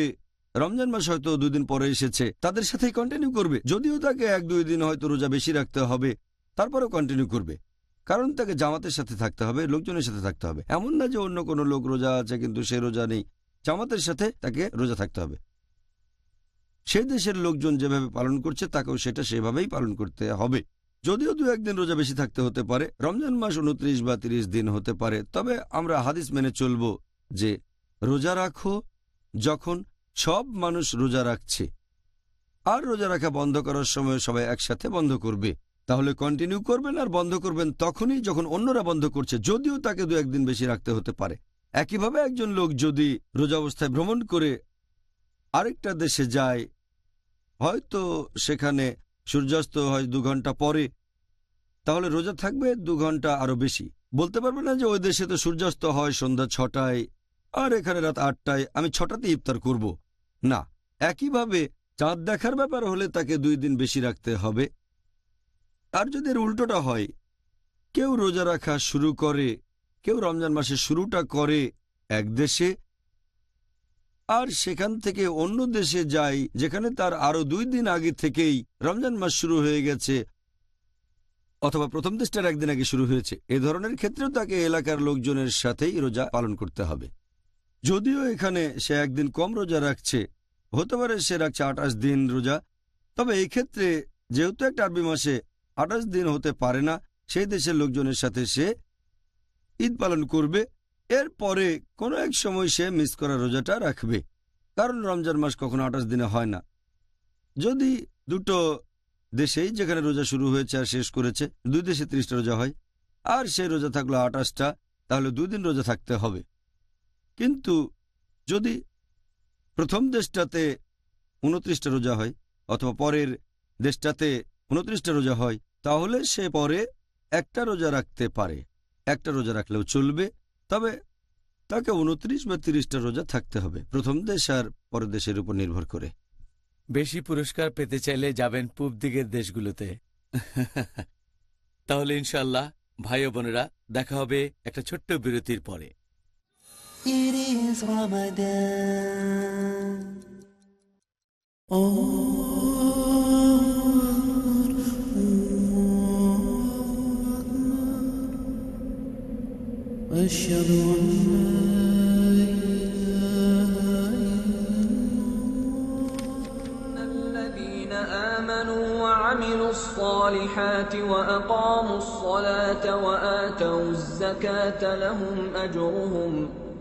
রমজান মাস হয়তো দুই দিন পরে এসেছে, তাদের সাথেই কন্টিনিউ করবে। যদিও তাকে এক দুই দিন হয়তো রোজা বেশি রাখতে হবে, তারপরেও কন্টিনিউ করবে। কারণ তাকে জামাতের সাথে থাকতে হবে, লোকজনের সাথে থাকতে হবে। এমন না যে অন্য কোনো লোক রোজা আছে কিন্তু সে রোজা নেই। জামাতের সাথে তাকে রোজা থাকতে হবে। সে দেশের লোকজন যেভাবে পালন করছে, তাকেও সেটা সেভাবেই পালন করতে হবে। যদিও দু একদিন রোজা বেশি থাকতে হতে পারে, রমজান মাস উনত্রিশ বা তিরিশ দিন হতে পারে। তবে আমরা হাদিস মেনে চলব যে রোজা রাখো যখন সব মানুষ রোজা রাখছে। আর রোজা রাখা বন্ধ করার সময় সবাই একসাথে বন্ধ করবে। তাহলে কন্টিনিউ করবেন আর বন্ধ করবেন তখনই যখন অন্যরা বন্ধ করছে, যদিও তাকে দু একদিন বেশি রাখতে হতে পারে। একইভাবে একজন লোক যদি রোজা অবস্থায় ভ্রমণ করে আরেকটা দেশে যায়, হয়তো সেখানে সূর্যাস্ত হয় দু ঘণ্টা পরে, তাহলে রোজা থাকবে দু ঘণ্টা আরও বেশি। বলতে পারবে না যে ওই দেশে তো সূর্যাস্ত হয় সন্ধ্যা ছটায়, আর এখানে রাত আটটায়, আমি ছটাতে ইফতার করব। না, একইভাবে চাঁদ দেখার ব্যাপার হলে তাকে দুই দিন বেশি রাখতে হবে। আর যদি উল্টোটা হয়, কেউ রোজা রাখা শুরু করে, কেউ রমজান মাসে শুরুটা করে এক দেশে, আর সেখান থেকে অন্য দেশে যায়, যেখানে তার আরও দুই দিন আগে থেকেই রমজান মাস শুরু হয়ে গেছে, অথবা প্রথম দেশটার একদিন আগে শুরু হয়েছে। এ ধরনের ক্ষেত্রেও তাকে এলাকার লোকজনের সাথেই রোজা পালন করতে হবে। যদিও এখানে সে একদিন কম রোজা রাখছে, হতে পারে সে রাখছে আঠাশ দিন রোজা। তবে এই ক্ষেত্রে যেহেতু একটা আরবি মাসে আঠাশ দিন হতে পারে না, সেই দেশের লোকজনের সাথে সে ঈদ পালন করবে। এরপরে কোনো এক সময় সে মিস করা রোজাটা রাখবে, কারণ রমজান মাস কখনো আঠাশ দিনে হয় না। যদি দুটো দেশেই যেখানে রোজা শুরু হয়েছে আর শেষ করেছে, দুই দেশে ত্রিশটা রোজা হয়, আর সেই রোজা থাকল আঠাশটা, তাহলে দুই দিন রোজা থাকতে হবে। কিন্তু যদি প্রথম দেশটাতে উনত্রিশটা রোজা হয় অথবা পরের দেশটাতে উনত্রিশটা রোজা হয় তাহলে সে পরে একটা রোজা রাখতে পারে। একটা রোজা রাখলেও চলবে তবে তাকে উনত্রিশ বা তিরিশটা রোজা থাকতে হবে। প্রথম দেশ আর পরের দেশের উপর নির্ভর করে। বেশি পুরস্কার পেতে চাইলে যাবেন পূব দিকের দেশগুলোতে। তাহলে ইনশাল্লাহ ভাই বোনেরা দেখা হবে একটা ছোট্ট বিরতির পরে। It is Ramadan. أشهد أن الذين آمنوا وعملوا الصالحات وأقاموا الصلاة وآتوا الزكاة لهم أجرهم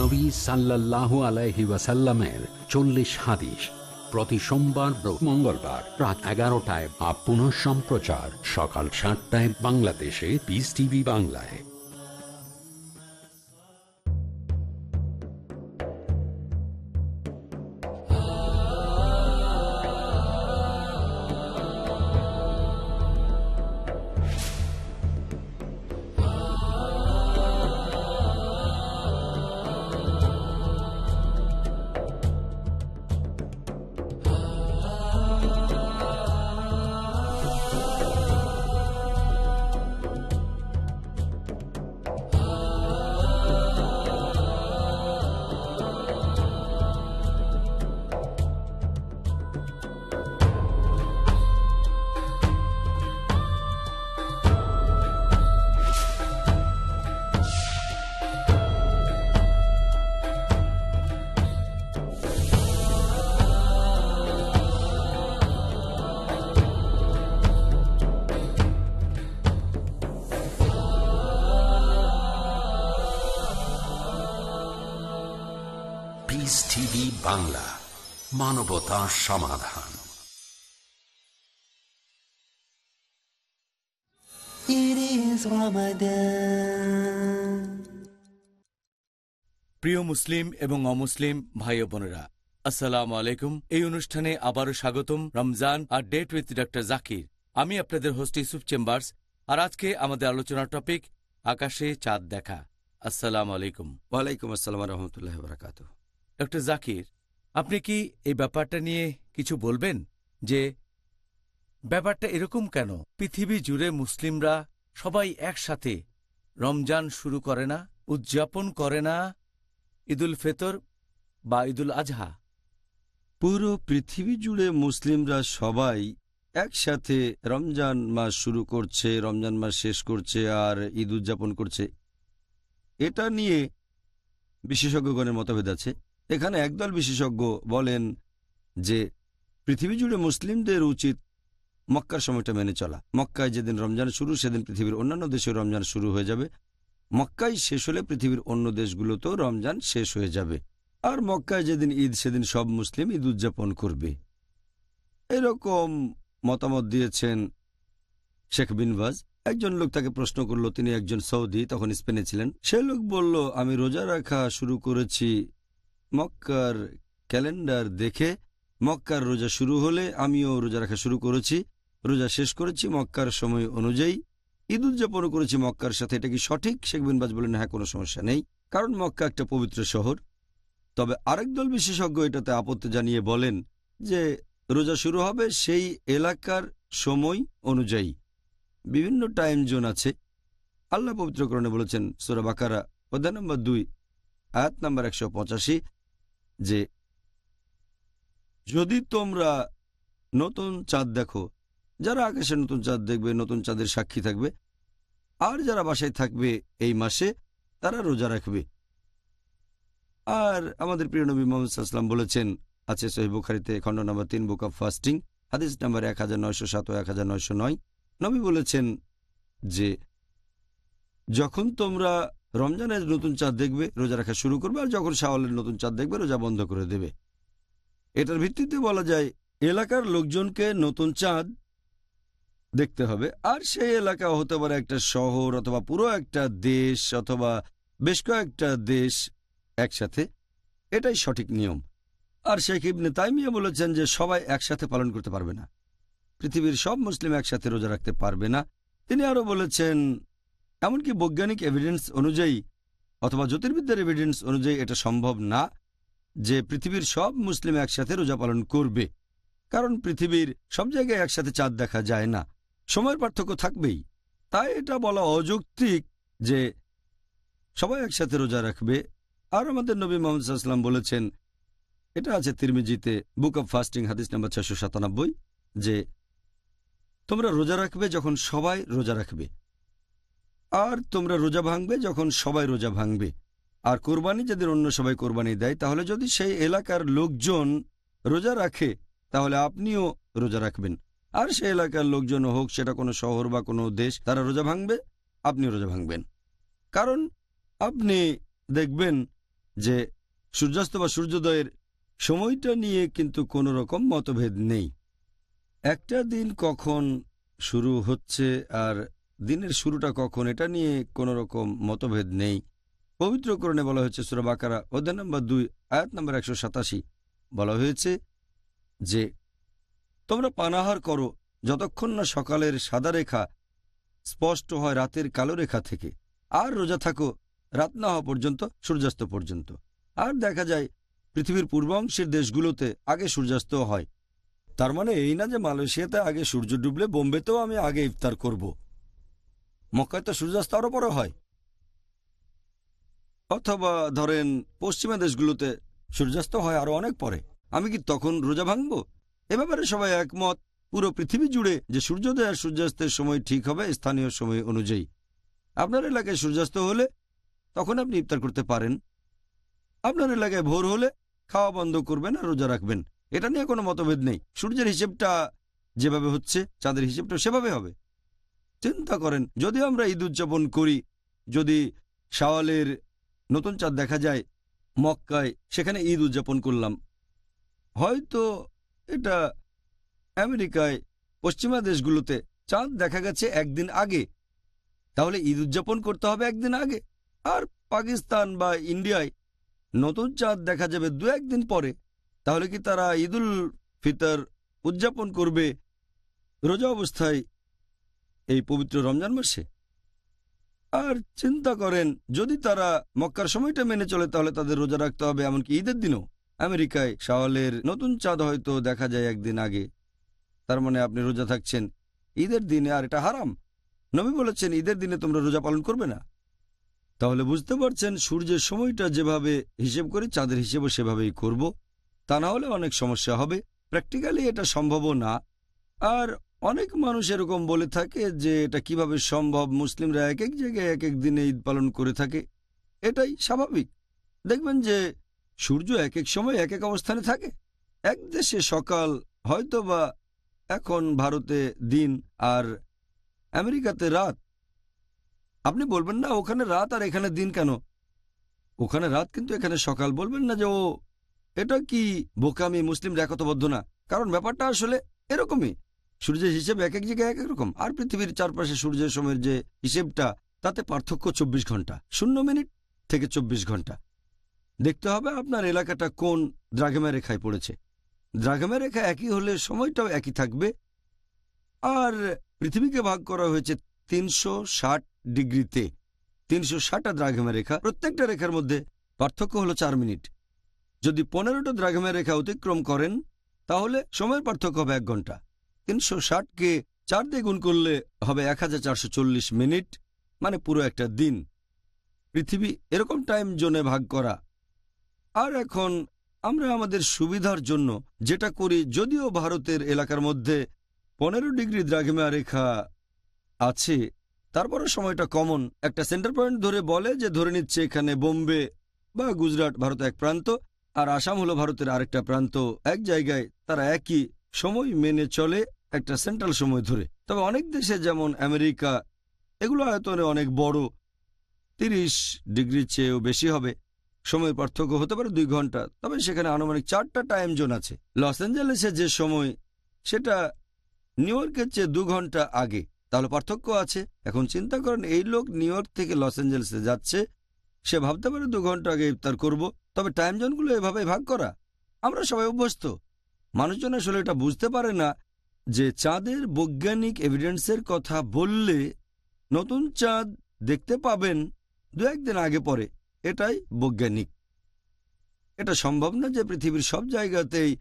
নবী সাল্লাহ আলাইহি ওয়াসাল্লামের চল্লিশ হাদিস। প্রতি সোমবার মঙ্গলবার রাত এগারোটায় বা পুনঃ সম্প্রচার সকাল সাতটায় বাংলাদেশে পিস টিভি বাংলায়। বাংলা মানবতা সমাধান. প্রিয় মুসলিম এবং অমুসলিম ভাই বোনেরা আসসালামু আলাইকুম। এই অনুষ্ঠানে আবারও স্বাগতম রমজান আর ডেট উইথ ডক্টর জাকির। আমি আপনাদের হোস্ট ইউসুফ চেম্বার্স আর আজকে আমাদের আলোচনার টপিক আকাশে চাঁদ দেখা। আসসালামু আলাইকুম। ওয়ালাইকুম আসসালাম রহমতুল্লাহ বরাকাত ডক্টর জাকির, আপনি কি এই ব্যাপারটা নিয়ে কিছু বলবেন? যে ব্যাপারটা এরকম কেন? পৃথিবী জুড়ে মুসলিমরা সবাই একসাথে রমজান শুরু করে না, উদযাপন করে না ঈদুল ফেতর বা ঈদুল আজহা? পুরো পৃথিবী জুড়ে মুসলিমরা সবাই একসাথে রমজান মাস শুরু করছে, রমজান মাস শেষ করছে আর ঈদ উদযাপন করছে। এটা নিয়ে বিশেষজ্ঞগণের মতভেদ আছে। এখানে একদল বিশেষজ্ঞ বলেন যে পৃথিবী জুড়ে মুসলিমদের উচিত মক্কার সময়টা মেনে চলা। মক্কায় যেদিন রমজান শুরু, সেদিন পৃথিবীর অন্যান্য দেশে রমজান শুরু হয়ে যাবে। মক্কায় শেষ হলে পৃথিবীর অন্য দেশগুলোতেও রমজান শেষ হয়ে যাবে। আর মক্কায় যেদিন ঈদ, সেদিন সব মুসলিম ঈদ উদযাপন করবে। এরকম মতামত দিয়েছেন শেখ বিনবাজ একজন লোক তাকে প্রশ্ন করল, তিনি একজন সৌদি? তখন স্পেনে ছিলেন। সে লোক বলল, আমি রোজা রাখা শুরু করেছি মক্কার ক্যালেন্ডার দেখে মক্কার রোজা শুরু হলে আমিও রোজা রাখা শুরু করেছি, রোজা শেষ করেছি মক্কার সময় অনুযায়ী। ঈদ উদযাপন করেছি মক্কার সাথে, এটা কি সঠিক? শেখ বিনবাজ বলেন হ্যাঁ কোনো সমস্যা নেই। কারণ মক্কা একটা পবিত্র শহর। তবে আরেক দল বিশেষজ্ঞ এটাতে আপত্তি জানিয়ে বলেন যে, রোজা শুরু হবে সেই এলাকার সময় অনুযায়ী। বিভিন্ন টাইম জোন আছে। আল্লাহ পবিত্রকরণে বলেছেন, সোরা বাকারা অধ্যায় নম্বর দুই, আয়াত নম্বর একশো পঁচাশি যে, যদি তোমরা নতুন চাঁদ দেখো, যারা আকাশে নতুন চাঁদ দেখবে, নতুন চাঁদের সাক্ষী থাকবে, আর যারা বাসায় থাকবে এই মাসে, তারা রোজা রাখবে। আর আমাদের প্রিয় নবী মোহাম্মদ সাল্লাম বলেছেন, আছে সহি বুখারিতে খণ্ড নম্বর তিন, বুক অব ফাস্টিং, হাদিস নাম্বার এক হাজার নয়শো সাত ও এক হাজার নয়শো নয়। নবী বলেছেন যে, যখন তোমরা রমজানের নতুন চাঁদ দেখবে, রোজা রাখা শুরু করবে, আর যখন শাওয়ালের নতুন চাঁদ দেখবে, রোজা বন্ধ করে দেবে। এটার ভিত্তিতে বলা যায়, এলাকার লোকজনকে নতুন চাঁদ দেখতে হবে। আর সেই এলাকা হতে পারে একটা শহর অথবা পুরো একটা দেশ অথবা বেশ কয়েকটা দেশ একসাথে। এটাই সঠিক নিয়ম। আর শেখ ইবনে তাইমিয়া বলেছেন যে, সবাই একসাথে পালন করতে পারবে না। পৃথিবীর সব মুসলিম একসাথে রোজা রাখতে পারবে না। তিনি আরও বলেছেন এমনকি বৈজ্ঞানিক এভিডেন্স অনুযায়ী অথবা জ্যোতির্বিদ্যার এভিডেন্স অনুযায়ী এটা সম্ভব না যে পৃথিবীর সব মুসলিম একসাথে রোজা পালন করবে। কারণ পৃথিবীর সব জায়গায় একসাথে চাঁদ দেখা যায় না। সময়ের পার্থক্য থাকবেই। তাই এটা বলা অযৌক্তিক যে সবাই একসাথে রোজা রাখবে। আর আমাদের নবী মোহাম্মদ সাল্লাম বলেছেন, এটা আছে তিরমিজিতে বুক অব ফাস্টিং হাদিস নাম্বার ছশো সাতানব্বই, যে তোমরা রোজা রাখবে যখন সবাই রোজা রাখবে। আর তোমরা রোজা ভাঙবে যখন সবাই রোজা ভাঙবে। আর কোরবানি যদি অন্য সবাই কোরবানি দেয়, তাহলে যদি সেই এলাকার লোকজন রোজা রাখে, তাহলে আপনিও রোজা রাখবেন। আর সেই এলাকার লোকজন হোক, সেটা কোনো শহর বা কোনো দেশ, তারা রোজা ভাঙবে, আপনিও রোজা ভাঙবেন। কারণ আপনি দেখবেন যে সূর্যাস্ত বা সূর্যোদয়ের সময়টা নিয়ে কিন্তু কোনো রকম মতভেদ নেই। একটা দিন কখন শুরু হচ্ছে আর দিনের শুরুটা কখন, এটা নিয়ে কোনো রকম মতভেদ নেই। পবিত্রকরণে বলা হয়েছে সুরাবাকারা অধ্যায় নম্বর দুই, আয়াত নম্বর একশো সাতাশি। বলা হয়েছে যে, তোমরা পানাহার করো যতক্ষণ না সকালের সাদা রেখা স্পষ্ট হয় রাতের কালো রেখা থেকে, আর রোজা থাকো রাত না হওয়া পর্যন্ত, সূর্যাস্ত পর্যন্ত। আর দেখা যায় পৃথিবীর পূর্বাংশের দেশগুলোতে আগে সূর্যাস্ত হয়। তার মানে এই না যে মালয়েশিয়াতে আগে সূর্য ডুবলে, বোম্বেতেও আমি আগে ইফতার করব। মক্কায় তো সূর্যাস্ত আরও পরে হয়। অথবা ধরেন, পশ্চিমা দেশগুলোতে সূর্যাস্ত হয় আরও অনেক পরে। আমি কি তখন রোজা ভাঙব? এ ব্যাপারে সবাই একমত। পুরো পৃথিবী জুড়ে যে সূর্যোদয় আর সূর্যাস্তের সময় ঠিক হবে, স্থানীয় সময় অনুযায়ী। আপনার এলাকায় সূর্যাস্ত হলে তখন আপনি ইফতার করতে পারেন। আপনার এলাকায় ভোর হলে খাওয়া বন্ধ করবেন আর রোজা রাখবেন। এটা নিয়ে কোনো মতভেদ নেই। সূর্যের হিসেবটা যেভাবে হচ্ছে, চাঁদের হিসেবটা সেভাবে হবে। চিন্তা করেন, যদি আমরা ঈদ উদযাপন করি, যদি শাওয়ালের নতুন চাঁদ দেখা যায় মক্কায়, সেখানে ঈদ উদযাপন করলাম, হয়তো এটা আমেরিকায়, পশ্চিমা দেশগুলোতে চাঁদ দেখা গেছে একদিন আগে, তাহলে ঈদ উদযাপন করতে হবে একদিন আগে। আর পাকিস্তান বা ইন্ডিয়ায় নতুন চাঁদ দেখা যাবে দু একদিন পরে, তাহলে কি তারা ঈদুল ফিতর উদযাপন করবে? রোজা অবস্থায় এই পবিত্র রমজান মাসে? আর চিন্তা করেন, যদি তারা মক্কার সময়টা মেনে চলে, তাহলে তাদের রোজা রাখতে হবে, এমনকি ঈদের দিনও। আমেরিকায় শাওয়ালের নতুন চাঁদ হয়তো দেখা যায় একদিন আগে। তার মানে আপনি রোজা থাকছেন। ঈদের দিনে আর এটা হারাম। নবী বলেছেন, ঈদের দিনে তোমরা রোজা পালন করবে না। তাহলে বুঝতে পারছেন, সূর্যের সময়টা যেভাবে হিসেব করে, চাঁদের হিসেবও সেভাবেই করব। তা না হলে অনেক সমস্যা হবে। প্র্যাকটিক্যালি এটা সম্ভবও না। আর অনেক মানুষ এরকম বলে থাকে যে এটা কীভাবে সম্ভব? মুসলিমরা এক এক জায়গায় এক এক দিনে ঈদ পালন করে থাকে। এটাই স্বাভাবিক। দেখবেন যে সূর্য এক এক সময় এক এক অবস্থানে থাকে। এক দেশে সকাল হয়তো বা এখন ভারতে দিন আর আমেরিকাতে রাত। আপনি বলবেন, না, ওখানে রাত আর এখানে দিন কেন? ওখানে রাত কিন্তু এখানে সকাল। বলবেন না যে, ও, এটা কি বোকামি? মুসলিম একতবদ্ধ না? কারণ ব্যাপারটা আসলে এরকমই। সূর্যের হিসেব এক এক জায়গায় এক এক রকম। আর পৃথিবীর চারপাশে সূর্যের সময়ের যে হিসেবটা, তাতে পার্থক্য চব্বিশ ঘণ্টা, শূন্য মিনিট থেকে চব্বিশ ঘণ্টা। দেখতে হবে আপনার এলাকাটা কোন দ্রাঘিমা রেখায় পড়েছে। দ্রাঘিমা রেখা একই হলে সময়টাও একই থাকবে। আর পৃথিবীকে ভাগ করা হয়েছে তিনশো ষাট ডিগ্রিতে। তিনশো ষাটটা দ্রাঘিমা রেখা, প্রত্যেকটা রেখার মধ্যে পার্থক্য হলো চার মিনিট। যদি পনেরোটা দ্রাঘিমা রেখা অতিক্রম করেন, তাহলে সময়ের পার্থক্য হবে এক ঘণ্টা। তিনশো ষাটকে চার দিয়ে গুণ করলে হবে এক হাজার চারশো চল্লিশ মিনিট মানে পুরো একটা দিন। পৃথিবী এরকম টাইম জোনে ভাগ করা। আর এখন আমরা আমাদের সুবিধার জন্য যেটা করি, যদিও ভারতের এলাকার মধ্যে পনেরো ডিগ্রি দ্রাঘিমা রেখা আছে তারপরে সময়টা কমন। একটা সেন্টার পয়েন্ট ধরে বলে যে, ধরে নিচ্ছে এখানে বোম্বে বা গুজরাট ভারত এক প্রান্ত, আর আসাম হলো ভারতের আরেকটা প্রান্ত। এক জায়গায় তারা একই সময় মেনে চলে একটা সেন্ট্রাল সময় ধরে। তবে অনেক দেশে যেমন আমেরিকা, এগুলো আয়তনে অনেক বড়। তিরিশ ডিগ্রির চেয়েও বেশি হবে। সময় পার্থক্য হতে পারে দুই ঘণ্টা। তবে সেখানে আনুমানিক চারটা টাইম জোন আছে। লস অ্যাঞ্জেলেসে যে সময়, সেটা নিউ ইয়র্কের চেয়ে দু ঘণ্টা আগে। তাহলে পার্থক্য আছে। এখন চিন্তা করেন, এই লোক নিউ ইয়র্ক থেকে লস অ্যাঞ্জেলেসে যাচ্ছে। সে ভাবতে পারে দু ঘণ্টা আগে ইফতার করব। তবে টাইম জোনগুলো এভাবে ভাগ করা। আমরা সবাই অভ্যস্ত। মানুষজন আসলে এটা বুঝতে পারে না যে চাঁদের বৈজ্ঞানিক এভিডেন্সের কথা বললে নতুন চাঁদ দেখতে পাবেন দু একদিন আগে পরে। এটাই বৈজ্ঞানিক। এটা সম্ভব না যে পৃথিবীর সব জায়গাতেই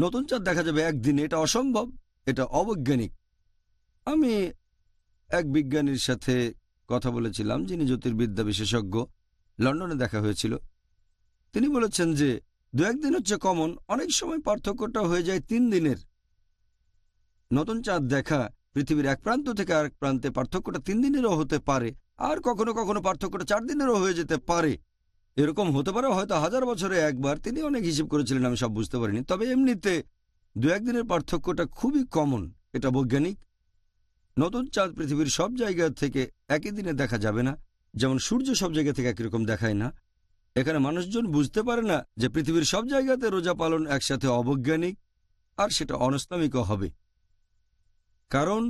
নতুন চাঁদ দেখা যাবে একদিনে। এটা অসম্ভব, এটা অবৈজ্ঞানিক। আমি এক বিজ্ঞানীর সাথে কথা বলেছিলাম, যিনি জ্যোতির্বিদ্যা বিশেষজ্ঞ। লন্ডনে দেখা হয়েছিল। তিনি বলেছেন যে দু একদিন হচ্ছে কমন, অনেক সময় পার্থক্যটা হয়ে যায় তিন দিনের। নতুন চাঁদ দেখা, পৃথিবীর এক প্রান্ত থেকে আরেক প্রান্তে পার্থক্যটা তিন দিনেরও হতে পারে, আর কখনো কখনো পার্থক্যটা চার দিনেরও হয়ে যেতে পারে। এরকম হতে পারে হয়তো হাজার বছরে একবার, তিনি অনেক হিসেব করেছিলেন, আমি সব বুঝতে পারিনি। তবে এমনিতে দু একদিনের পার্থক্যটা খুবই কমন, এটা বৈজ্ঞানিক। নতুন চাঁদ পৃথিবীর সব জায়গা থেকে একই দিনে দেখা যাবে না, যেমন সূর্য সব জায়গা থেকে একই রকম দেখায় না। এখানে মানুষজন বুঝতে পারে না যে পৃথিবীর সব জায়গাতে রোজা পালন একসাথে অবৈজ্ঞানিক আর সেটা অনস্তামিকও হবে। কারণ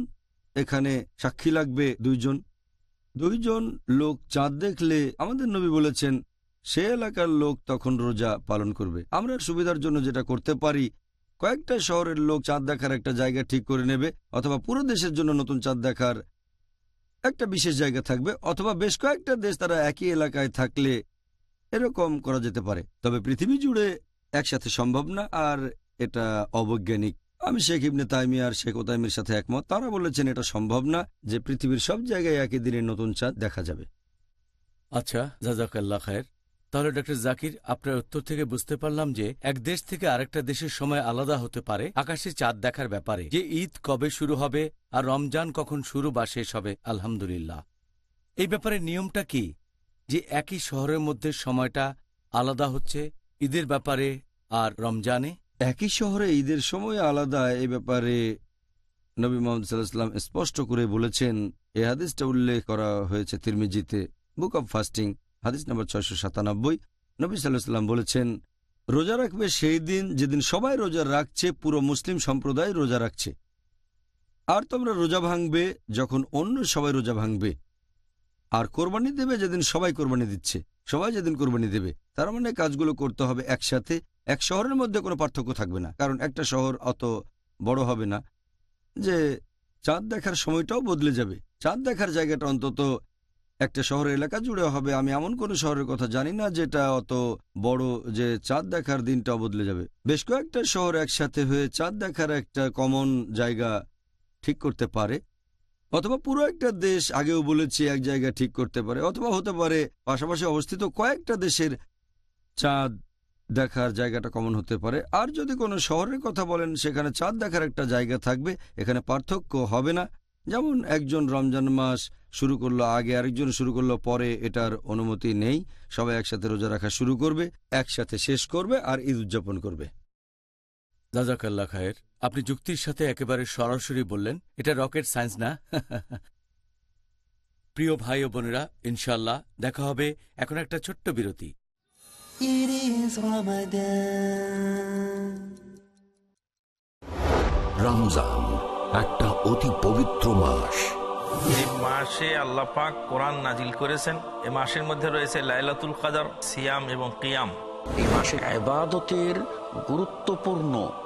এখানে সাক্ষী লাগবে দুইজন। দুইজন লোক চাঁদ দেখলে আমাদের নবী বলেছেন, সে এলাকার লোক তখন রোজা পালন করবে। আমরা সুবিধার জন্য যেটা করতে পারি, কয়েকটা শহরের লোক চাঁদ দেখার একটা জায়গা ঠিক করে নেবে, অথবা পুরো দেশের জন্য নতুন চাঁদ দেখার একটা বিশেষ জায়গা থাকবে, অথবা বেশ কয়েকটা দেশ তারা একই এলাকায় থাকলে এরকম করা যেতে পারে। তবে পৃথিবী জুড়ে একসাথে সম্ভব না, আর এটা অবৈজ্ঞানিক। আমি শেখ ইবনে তাইমি আর শেখ ওতাইমির সাথে একমত। তারা বলেছেন এটা সম্ভব না যে পৃথিবীর সব জায়গায় একই দিনে নতুন চাঁদ দেখা যাবে। আচ্ছা জাজাকাল্লা খায়ের। তাহলে ডক্টর জাকির, আপনার উত্তর থেকে বুঝতে পারলাম যে এক দেশ থেকে আরেকটা দেশের সময় আলাদা হতে পারে আকাশে চাঁদ দেখার ব্যাপারে। যে ঈদ কবে শুরু হবে আর রমজান কখন শুরু বা শেষ হবে, আলহামদুলিল্লাহ। এই ব্যাপারে নিয়মটা কি? যে একই শহরের মধ্যে সময়টা আলাদা হচ্ছে ঈদের ব্যাপারে আর রমজানে? একই শহরে ঈদের সময় আলাদা এ ব্যাপারে নবী মোহাম্মদ সাল্লাহাম স্পষ্ট করে বলেছেন, এ হাদিসটা উল্লেখ করা হয়েছে তিরমিজিতে, বুক অব ফাস্টিং, হাদিস নম্বর ছয়শো সাতানব্বই। নবী সাল্লাহ সাল্লাম বলেছেন, রোজা রাখবে সেই দিন যেদিন সবাই রোজা রাখছে, পুরো মুসলিম সম্প্রদায় রোজা রাখছে। আর তোমরা রোজা ভাঙবে যখন অন্য সবাই রোজা ভাঙবে। আর কোরবানি দেবে যেদিন সবাই কোরবানি দিচ্ছে, সবাই যেদিন কোরবানি দেবে, তার মানে কাজগুলো করতে হবে একসাথে, এক শহরের মধ্যে কোনো পার্থক্য থাকবে না। কারণ একটা শহর অত বড় হবে না যে চাঁদ দেখার সময়টাও বদলে যাবে। চাঁদ দেখার জায়গাটা অন্তত একটা শহরের এলাকা জুড়ে হবে। আমি এমন কোনো শহরের কথা জানি না যেটা অত বড় যে চাঁদ দেখার দিনটাও বদলে যাবে। বেশ কয়েকটা শহর একসাথে হয়ে চাঁদ দেখার একটা কমন জায়গা ঠিক করতে পারে। অথবা পুরো একটা দেশ আগেও বলেছি এক জায়গা ঠিক করতে পারে, অথবা হতে পারে পাশাপাশি অবস্থিত কয়েকটা দেশের চাঁদ দেখার জায়গাটা কমন হতে পারে। আর যদি কোনো শহরের কথা বলেন, সেখানে চাঁদ দেখার একটা জায়গা থাকবে, এখানে পার্থক্য হবে না। যেমন একজন রমজান মাস শুরু করল আগে, আরেকজন শুরু করল পরে, এটার অনুমতি নেই। সবাই একসাথে রোজা রাখা শুরু করবে, একসাথে শেষ করবে আর ঈদ উদযাপন করবে। জাজাকাল্লা খায়ের আপনি যুক্তির সাথে একেবারে সরাসরি বললেন এটা রকেট সায়েন্স না? প্রিয় ভাই ও বোনেরা ইনশাল্লাহ দেখা হবে এখন একটা ছোট্ট বিরতি. রমজান একটা অতি পবিত্র মাস। এই মাসে আল্লাহ পাক কোরআন নাজিল করেছেন। এ মাসের মধ্যে রয়েছে লাইলাতুল কাদার সিয়াম এবং কিয়াম। এই মাসে আবাদতের গুরুত্বপূর্ণ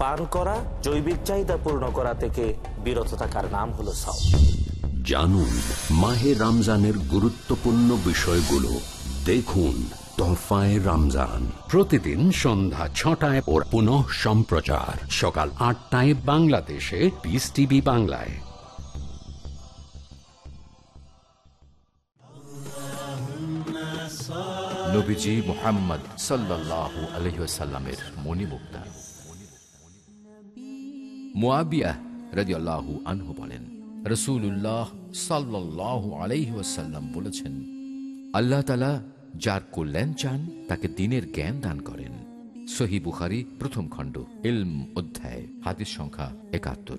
পান করা জৈবিক চাহিদা পূর্ণ করা থেকে বিরত থাকার নাম হলো সাও জানুন মাহে রমজানের গুরুত্বপূর্ণ বিষয়গুলো। দেখুন তোহফায় রমজান। প্রতিদিন সন্ধ্যা ছটায় ও পুনঃ সম্প্রচার। সকাল আটটায় বাংলাদেশে পিস টিভি বাংলায়। নবীজি মোহাম্মদ সাল্লাহ আলহ্লামের মণিমুক্তা। মোয়াবিয়া রাজিয়াল্লাহু আনহু বলেন রসুল্লাহ সাল্লাহ আলহিহাসাল্লাম বলেছেন, আল্লাহ তালা যার কল্যাণ চান, তাকে দিনের জ্ঞান দান করেন। সহি বুখারি প্রথম খণ্ড, ইলম অধ্যায় হাতির সংখ্যা একাত্তর।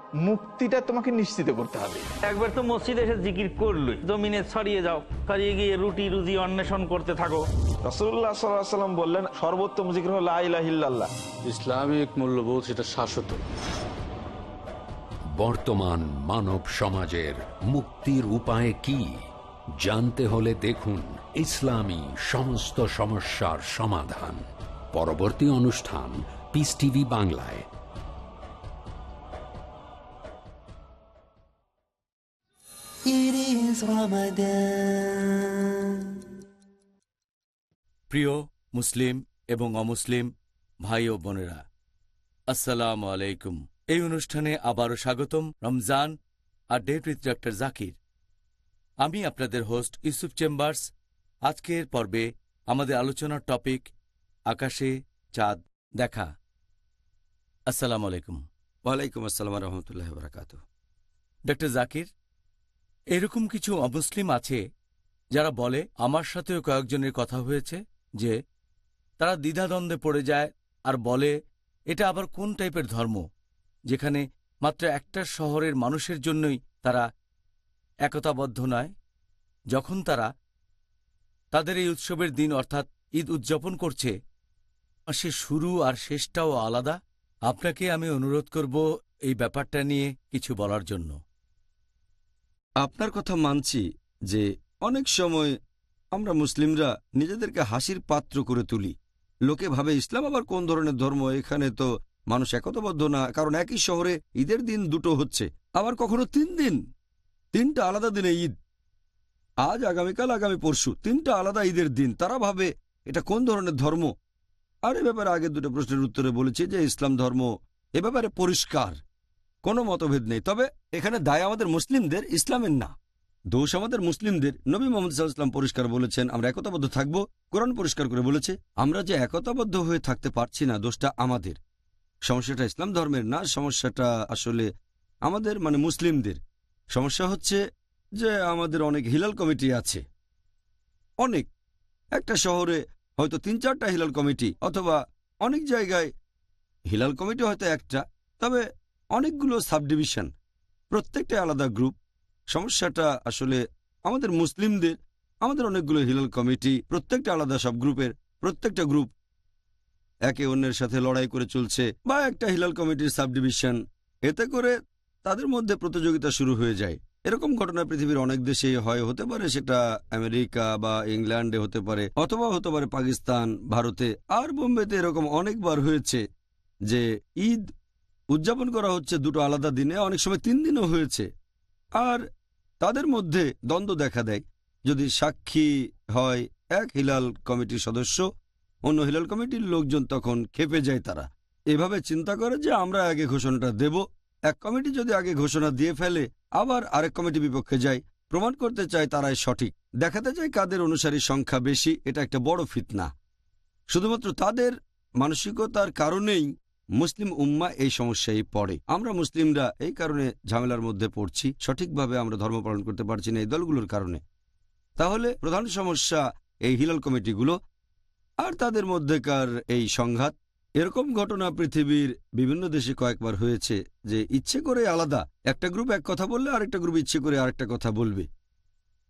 মুক্তিটা তোমাকে নিশ্চিত করতে হবে। একবার তো মসজিদে এসে জিকির করলই। জমিনে ছড়িয়ে যাও ছড়িয়ে গিয়ে রুটি রুজি অন্বেষণ করতে থাকো। রসুল্লাহ সাল্লাম বললেন সর্বোত্তম জিকির হলো আল্লাহ ইসলামিক মূল্যবোধ সেটা শাশ্বত। বর্তমান মানব সমাজের মুক্তির উপায় কি? জানতে হলে দেখুন ইসলামী সমস্ত সমস্যার সমাধান। পরবর্তী অনুষ্ঠান পিস টিভি বাংলায়। প্রিয় মুসলিম এবং অমুসলিম ভাই ও বোনেরা আসসালাম আলাইকুম। এই অনুষ্ঠানে আবারও স্বাগতম রমজান আর ডেভিড ডক্টর জাকির। আমি আপনাদের হোস্ট ইউসুফ চেম্বার্স। আজকের পর্বে আমাদের আলোচনার টপিক আকাশে চাঁদ দেখা। আসসালামু আলাইকুম। ওয়ালাইকুম আসসালাম রহমতুল্লাহ বরাকাত ডক্টর জাকির এরকম কিছু অমুসলিম আছে যারা বলে, আমার সাথেও কয়েকজনের কথা হয়েছে যে তারা দ্বিধাদ্বন্দ্বে পড়ে যায় আর বলে, এটা আবার কোন টাইপের ধর্ম? যেখানে মাত্র একটা শহরের মানুষের জন্যই তারা একতাবদ্ধ নয়। যখন তারা তাদের এই উৎসবের দিন, অর্থাৎ ঈদ উদযাপন করছে সে শুরু আর শেষটাও আলাদা, আপনাকে আমি অনুরোধ করব এই ব্যাপারটা নিয়ে কিছু বলার জন্য। আপনার কথা মানছি যে অনেক সময় আমরা মুসলিমরা নিজেদেরকে হাসির পাত্র করে তুলি। লোকে ভাবে, ইসলাম আবার কোন ধরনের ধর্ম? এখানে তো মানুষ একতাবদ্ধ না। কারণ একই শহরে ঈদের দিন দুটো হচ্ছে। আবার কখনো তিন দিন? তিনটা আলাদা দিনে ঈদ। আজ আগামীকাল আগামী পরশু। তিনটা আলাদা ঈদের দিন। তারা ভাবে, এটা কোন ধরনের ধর্ম? আর এ ব্যাপারে আগের দুটো প্রশ্নের উত্তরে বলেছে যে, ইসলাম ধর্ম এ ব্যাপারে পরিষ্কার। কোনো মতভেদ নেই। তবে এখানে দায় আমাদের মুসলিমদের, ইসলামের না। দোষ আমাদের মুসলিমদের। নবী মোহাম্মদ সাল্লাম পরিষ্কার বলেছেন, আমরা একতাবদ্ধ থাকব। কোরআন পরিষ্কার করে বলেছে, আমরা যে একতাবদ্ধ হয়ে থাকতে পারছি না, দোষটা আমাদের। সমস্যাটা ইসলাম ধর্মের না, সমস্যাটা আসলে আমাদের মানে মুসলিমদের। সমস্যা হচ্ছে যে আমাদের অনেক হিলাল কমিটি আছে। অনেক। একটা শহরে হয়তো তিন চারটা হিলাল কমিটি, অথবা অনেক জায়গায় হিলাল কমিটি হয়তো একটা, তবে অনেকগুলো সাব ডিভিশন প্রত্যেকটা আলাদা গ্রুপ। সমস্যাটা আসলে আমাদের মুসলিমদের, আমাদের অনেকগুলো হিলাল কমিটি, প্রত্যেকটা আলাদা সব গ্রুপের প্রত্যেকটা গ্রুপ একে অন্যের সাথে লড়াই করে চলছে বা একটা হিলাল কমিটির সাব ডিভিশন এতে করে তাদের মধ্যে প্রতিযোগিতা শুরু হয়ে যায়। এরকম ঘটনা পৃথিবীর অনেক দেশেই হয়। হতে পারে সেটা আমেরিকা বা ইংল্যান্ডে হতে পারে, অথবা হতে পারে পাকিস্তান, ভারতে। আর বোম্বেতে এরকম অনেকবার হয়েছে যে ঈদ উদযাপন করা হচ্ছে দুটো আলাদা দিনে, অনেক সময় তিন দিনও হয়েছে। আর তাদের মধ্যে দ্বন্দ্ব দেখা দেয়। যদি সাক্ষী হয় এক হিলাল কমিটির সদস্য, অন্য হিলাল কমিটির লোকজন তখন খেপে যায় তারা। এভাবে চিন্তা করে যে আমরা আগে ঘোষণাটা দেব। এক কমিটি যদি আগে ঘোষণা দিয়ে ফেলে, আবার আরেক কমিটি বিপক্ষে যায়। প্রমাণ করতে চায় তারাই সঠিক। দেখাতে চায় কাদের অনুসারী সংখ্যা বেশি, এটা একটা বড় ফিতনা। শুধুমাত্র তাদের মানসিকতার কারণেই মুসলিম উম্মা এই সমস্যায় পড়ে। আমরা মুসলিমরা এই কারণে ঝামেলার মধ্যে পড়ছি, সঠিকভাবে আমরা ধর্ম পালন করতে পারছি না এই দলগুলোর কারণে। তাহলে প্রধান সমস্যা এই হিলাল কমিটিগুলো আর তাদের মধ্যেকার এই সংঘাত। এরকম ঘটনা পৃথিবীর বিভিন্ন দেশে কয়েকবার হয়েছে যে ইচ্ছে করে আলাদা, একটা গ্রুপ এক কথা বললে আরেকটা গ্রুপ ইচ্ছে করে আরেকটা কথা বলবে।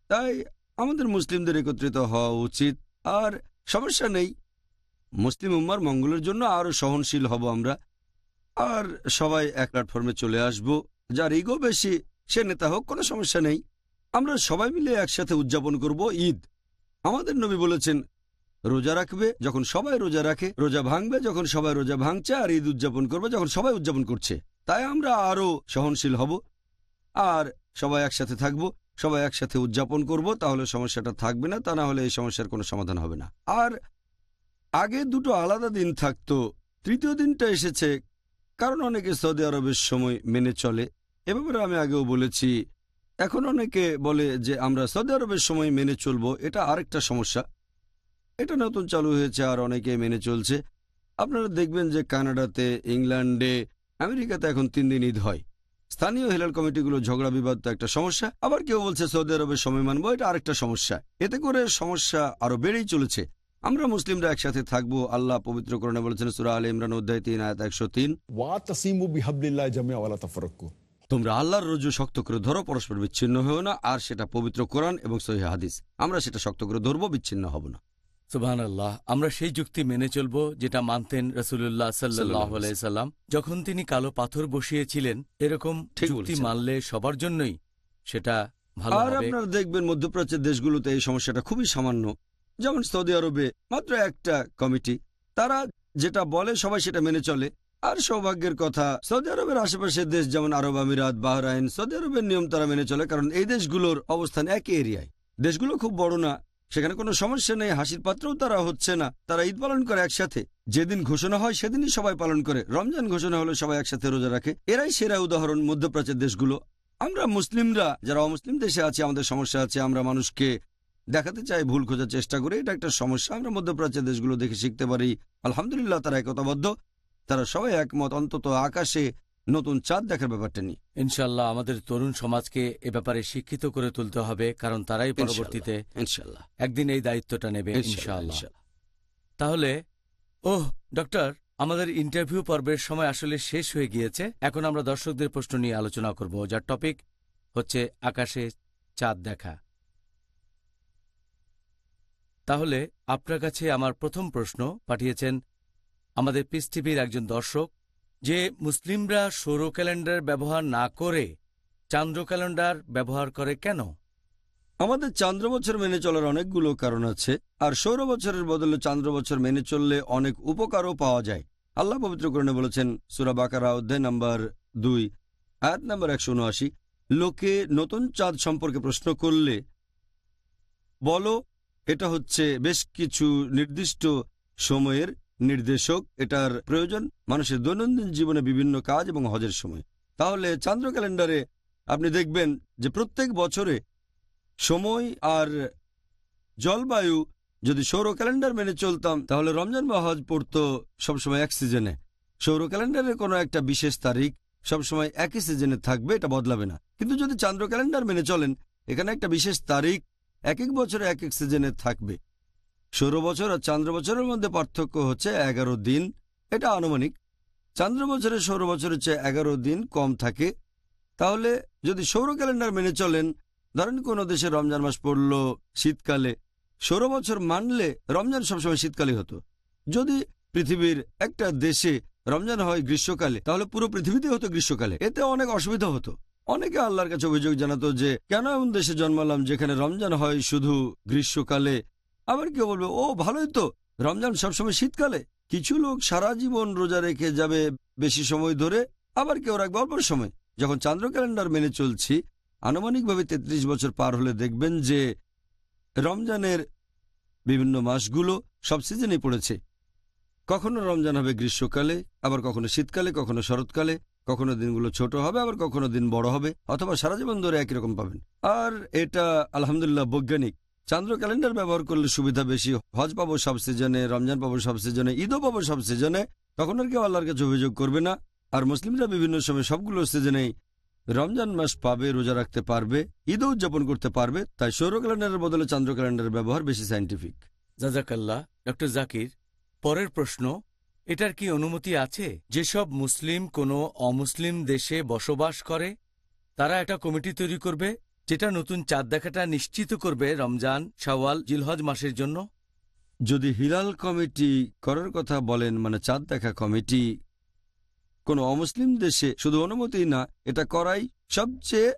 তাই আমাদের মুসলিমদের একত্রিত হওয়া উচিত। আর সমস্যা নেই মুসলিম উম্মার মঙ্গলের জন্য আরও সহনশীল হব আমরা। আর সবাই এক প্ল্যাটফর্মে চলে আসব। যার ইগো বেশি, সে নেতা হোক, কোনো সমস্যা নেই। আমরা সবাই মিলে একসাথে উদযাপন করব ঈদ। আমাদের নবী বলেছেন, রোজা রাখবে যখন সবাই রোজা রাখে, রোজা ভাঙবে যখন সবাই রোজা ভাঙছে, আর ঈদ উদযাপন করবে যখন সবাই উদযাপন করছে। তাই আমরা আরও সহনশীল হব। আর সবাই একসাথে থাকব, সবাই একসাথে উদযাপন করব, তাহলে সমস্যাটা থাকবে না, তা না হলে এই সমস্যার কোনো সমাধান হবে না। আর আগে দুটো আলাদা দিন থাকতো, তৃতীয় দিনটা এসেছে, কারণ অনেকে সৌদি আরবের সময় মেনে চলে। এ ব্যাপারে আমি আগেও বলেছি, এখন অনেকে বলে যে আমরা সৌদি আরবের সময় মেনে চলবো, এটা আরেকটা সমস্যা। এটা নতুন চালু হয়েছে আর অনেকে মেনে চলছে। আপনারা দেখবেন যে কানাডাতে, ইংল্যান্ডে, আমেরিকাতে এখন তিন দিন ঈদ হয়। স্থানীয় হেলাল কমিটিগুলো ঝগড়া বিবাদ তো একটা সমস্যা, আবার কেউ বলছে সৌদি আরবের সময় মানবো, এটা আরেকটা সমস্যা। এতে করে সমস্যা আরও বেড়েই চলেছে। আমরা মুসলিমরা একসাথে থাকব আল্লাহ পবিত্র করণে বলেছেন সুরা আল ইমরান অধ্যায় তিন আয়াত একশো তিন। তোমরা আল্লাহর রজ্জু শক্ত করে ধরো পরস্পর বিচ্ছিন্ন হও না আর সেটা পবিত্র কোরআন এবং সহি হাদিস। আমরা সেটা শক্ত করে ধরবো বিচ্ছিন্ন হব না। সুবহান আল্লাহ আমরা সেই যুক্তি মেনে চলব যেটা মানতেন রসুল্লাহ সাল্লাহ সাল্লাম। যখন তিনি কালো পাথর বসিয়েছিলেন এরকম যুক্তি মানলে সবার জন্যই সেটা ভালো আর আপনারা দেখবেন মধ্যপ্রাচ্যের দেশগুলোতে এই সমস্যাটা খুবই সামান্য। যেমন সৌদি আরবে মাত্র একটা কমিটি। তারা যেটা বলে সবাই সেটা মেনে চলে। আর সৌভাগ্যের কথা, সৌদি আরবের আশেপাশের দেশ যেমন আরব আমিরাত, বাহরাইন, সৌদি আরবের নিয়ম তারা মেনে চলে কারণ এই দেশগুলোর অবস্থান একই এরিয়ায়। দেশগুলো খুব বড় না, সেখানে কোনো সমস্যা নেই, হাসির পাত্রও তারা হচ্ছে না। তারা ঈদ পালন করে একসাথে। যেদিন ঘোষণা হয় সেদিনই সবাই পালন করে। রমজান ঘোষণা হলে সবাই একসাথে রোজা রাখে। এরাই সেরা উদাহরণ মধ্যপ্রাচ্যের দেশগুলো। আমরা মুসলিমরা, যারা অমুসলিম দেশে আছে, আমাদের সমস্যা আছে, আমরা মানুষকে দেখাতে চাই ভুল খোঁজার চেষ্টা করে। এটা একটা সমস্যা। আমরা মধ্যপ্রাচ্যের দেশগুলো দেখে শিখতে পারি। আলহামদুলিল্লাহ তারা একতাবদ্ধ। তারা সবাই একমত। অন্তত আকাশে নতুন চাঁদ দেখার ব্যাপারটা নিয়ে। ইনশাল্লাহ আমাদের তরুণ সমাজকে এ ব্যাপারে শিক্ষিত করে তুলতে হবে কারণ তারাই পরবর্তীতে ইনশাল্লাহ একদিন এই দায়িত্বটা নেবে ইনশাল্লাহ তাহলে ওহ ডক্টর আমাদের ইন্টারভিউ পর্বের সময় আসলে শেষ হয়ে গিয়েছে। এখন আমরা দর্শকদের প্রশ্ন নিয়ে আলোচনা করব যার টপিক হচ্ছে আকাশে চাঁদ দেখা। তাহলে আপনার কাছে আমার প্রথম প্রশ্ন পাঠিয়েছেন আমাদের পিস টিভির একজন দর্শক, যে মুসলিমরা সৌর ক্যালেন্ডার ব্যবহার না করে চান্দ্র ক্যালেন্ডার ব্যবহার করে কেন? আমাদের চান্দ্র বছর মেনে চলার অনেকগুলো কারণ আছে, আর সৌর বছরের বদলে চান্দ্র বছর মেনে চললে অনেক উপকারও পাওয়া যায়। আল্লাহ পবিত্রকরণে বলেছেন, সুরা বাকারা, অধ্যায় নাম্বার দুই, আয়াত নাম্বার একশো উনআশি, লোকে নতুন চাঁদ সম্পর্কে প্রশ্ন করলে, বলো এটা হচ্ছে বেশ কিছু নির্দিষ্ট সময়ের নির্দেশক, এটার প্রয়োজন মানুষের দৈনন্দিন জীবনে বিভিন্ন কাজ এবং হজের সময়। তাহলে চান্দ্র ক্যালেন্ডারে আপনি দেখবেন যে প্রত্যেক বছরে সময় আর জলবায়ু যদি সৌর ক্যালেন্ডার মেনে চলতাম, তাহলে রমজান বা হজ পড়তো সবসময় এক সিজনে। সৌর ক্যালেন্ডারের কোনো একটা বিশেষ তারিখ সবসময় একই সিজনে থাকবে, এটা বদলাবে না। কিন্তু যদি চান্দ্র ক্যালেন্ডার মেনে চলেন, এখানে একটা বিশেষ তারিখ এক এক বছরে এক এক সিজনে থাকবে। সৌর বছর আর চান্দ্র বছরের মধ্যে পার্থক্য হচ্ছে এগারো দিন। এটা আনুমানিক। চান্দ্র বছরে সৌর বছরের চেয়ে এগারো দিন কম থাকে। তাহলে যদি সৌর ক্যালেন্ডার মেনে চলেন, ধরেন কোনো দেশে রমজান মাস পড়ল শীতকালে সৌর বছর মানলে রমজান সবসময় শীতকালে হতো। যদি পৃথিবীর একটা দেশে রমজান হয় গ্রীষ্মকালে, তাহলে পুরো পৃথিবীতে হতো গ্রীষ্মকালে। এতে অনেক অসুবিধা হতো। অনেকে আল্লাহর কাছে অভিযোগ জানাতো যে, কেন এমন দেশে জন্মালাম যেখানে রমজান হয় শুধু গ্রীষ্মকালে? আবার কেউ বলবে, ও, ভালোই তো। রমজান সবসময় শীতকালে। কিছু লোক সারা জীবন রোজা রেখে যাবে বেশি সময় ধরে, আবার কেউ রাখবে অল্প সময়। যখন চান্দ্র ক্যালেন্ডার মেনে চলছি, আনুমানিকভাবে ৩৩ বছর পার হলে দেখবেন যে, রমজানের বিভিন্ন মাসগুলো সব সিজনে পড়েছে। কখনো রমজান হবে গ্রীষ্মকালে, আবার কখনো শীতকালে, কখনো শরৎকালে। কখনো দিনগুলো ছোট হবে, আবার কখনো দিন বড় হবে, অথবা সারা জীবন ধরে একই রকম পাবেন। আর এটা আলহামদুলিল্লাহ বৈজ্ঞানিক। চান্দ্র ক্যালেন্ডার ব্যবহার করলে সুবিধা বেশি, হজ পাবো সব সিজনে, রমজান পাবো সব সিজনে, ঈদও পাবো সব সিজনে, তখন আর কেউ আল্লাহর কাছে অভিযোগ করবে না। আর মুসলিমরা বিভিন্ন সময় সবগুলো সিজনেই রমজান মাস পাবে, রোজা রাখতে পারবে, ঈদও উদযাপন করতে পারবে, তাই সৌর ক্যালেন্ডারের বদলে চান্দ্র ক্যালেন্ডারের ব্যবহার বেশি সাইন্টিফিক জাজাকাল্লাহ, ডক্টর জাকির, পরের প্রশ্ন এটার কি অনুমতি আছে? যেসব মুসলিম কোনো অমুসলিম দেশে বসবাস করে, তারা একটা কমিটি তৈরি করবে, যেটা নতুন চাঁদ দেখাটা নিশ্চিত করবে রমজান, শাওয়াল, জিলহজ মাসের জন্য। যদি হিলাল কমিটি করার কথা বলেন মানে চাঁদ দেখা কমিটি, কোনো অমুসলিম দেশে শুধু অনুমতি না, এটা করাই সবচেয়ে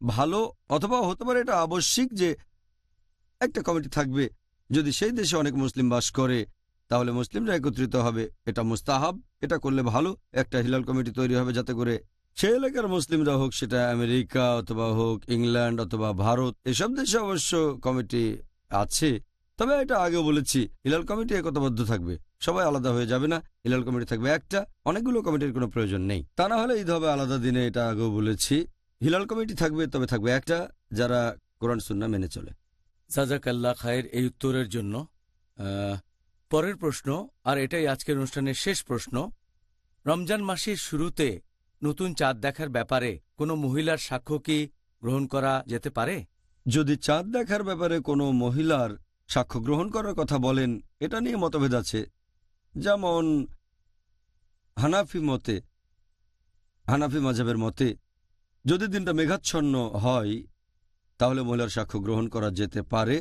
ভালো, অথবা হতে পারে এটা আবশ্যিক যে একটা কমিটি থাকবে। যদি সেই দেশে অনেক মুসলিম বাস করে তাহলে মুসলিমরা একত্রিত হবে। এটা মুস্তাহাব, এটা করলে ভালো। একটা হিলাল কমিটি তৈরি হবে যাতে করে সেই এলাকার মুসলিমরা হোক, সেটা আমেরিকা অথবা হোক, ইংল্যান্ড অথবা ভারত, এসব দেশে অবশ্য কমিটি আছে। তবে এটা আগেও বলেছি, হিলাল কমিটি একতাবদ্ধ থাকবে। সবাই আলাদা হয়ে যাবে না, হিলাল কমিটি থাকবে একটা, অনেকগুলো কমিটির কোনো প্রয়োজন নেই। তা না হলে ঈদ হবে আলাদা দিনে, এটা আগেও বলেছি। হিলাল কমিটি থাকবে, তবে থাকবে একটা, যারা কোরআন, সুন্না মেনে চলে। জাজাকাল্লাহ খায়ের এই উত্তরের জন্য পরের প্রশ্ন, আর এটাই আজকের অনুষ্ঠানের শেষ প্রশ্ন, রমজান মাসের শুরুতে নতুন চাঁদ দেখার ব্যাপারে কোনো মহিলার সাক্ষ্য কি গ্রহণ করা যেতে পারে? যদি চাঁদ দেখার ব্যাপারে কোনো মহিলার সাক্ষ্য গ্রহণ করার কথা বলেন, এটা নিয়ে মতভেদ আছে। যেমন হানাফি মতে, হানাফি মাঝাবের মতে, যদি দিনটা মেঘাচ্ছন্ন হয়, তাহলে মহিলার সাক্ষ্য গ্রহণ করা যেতে পারে।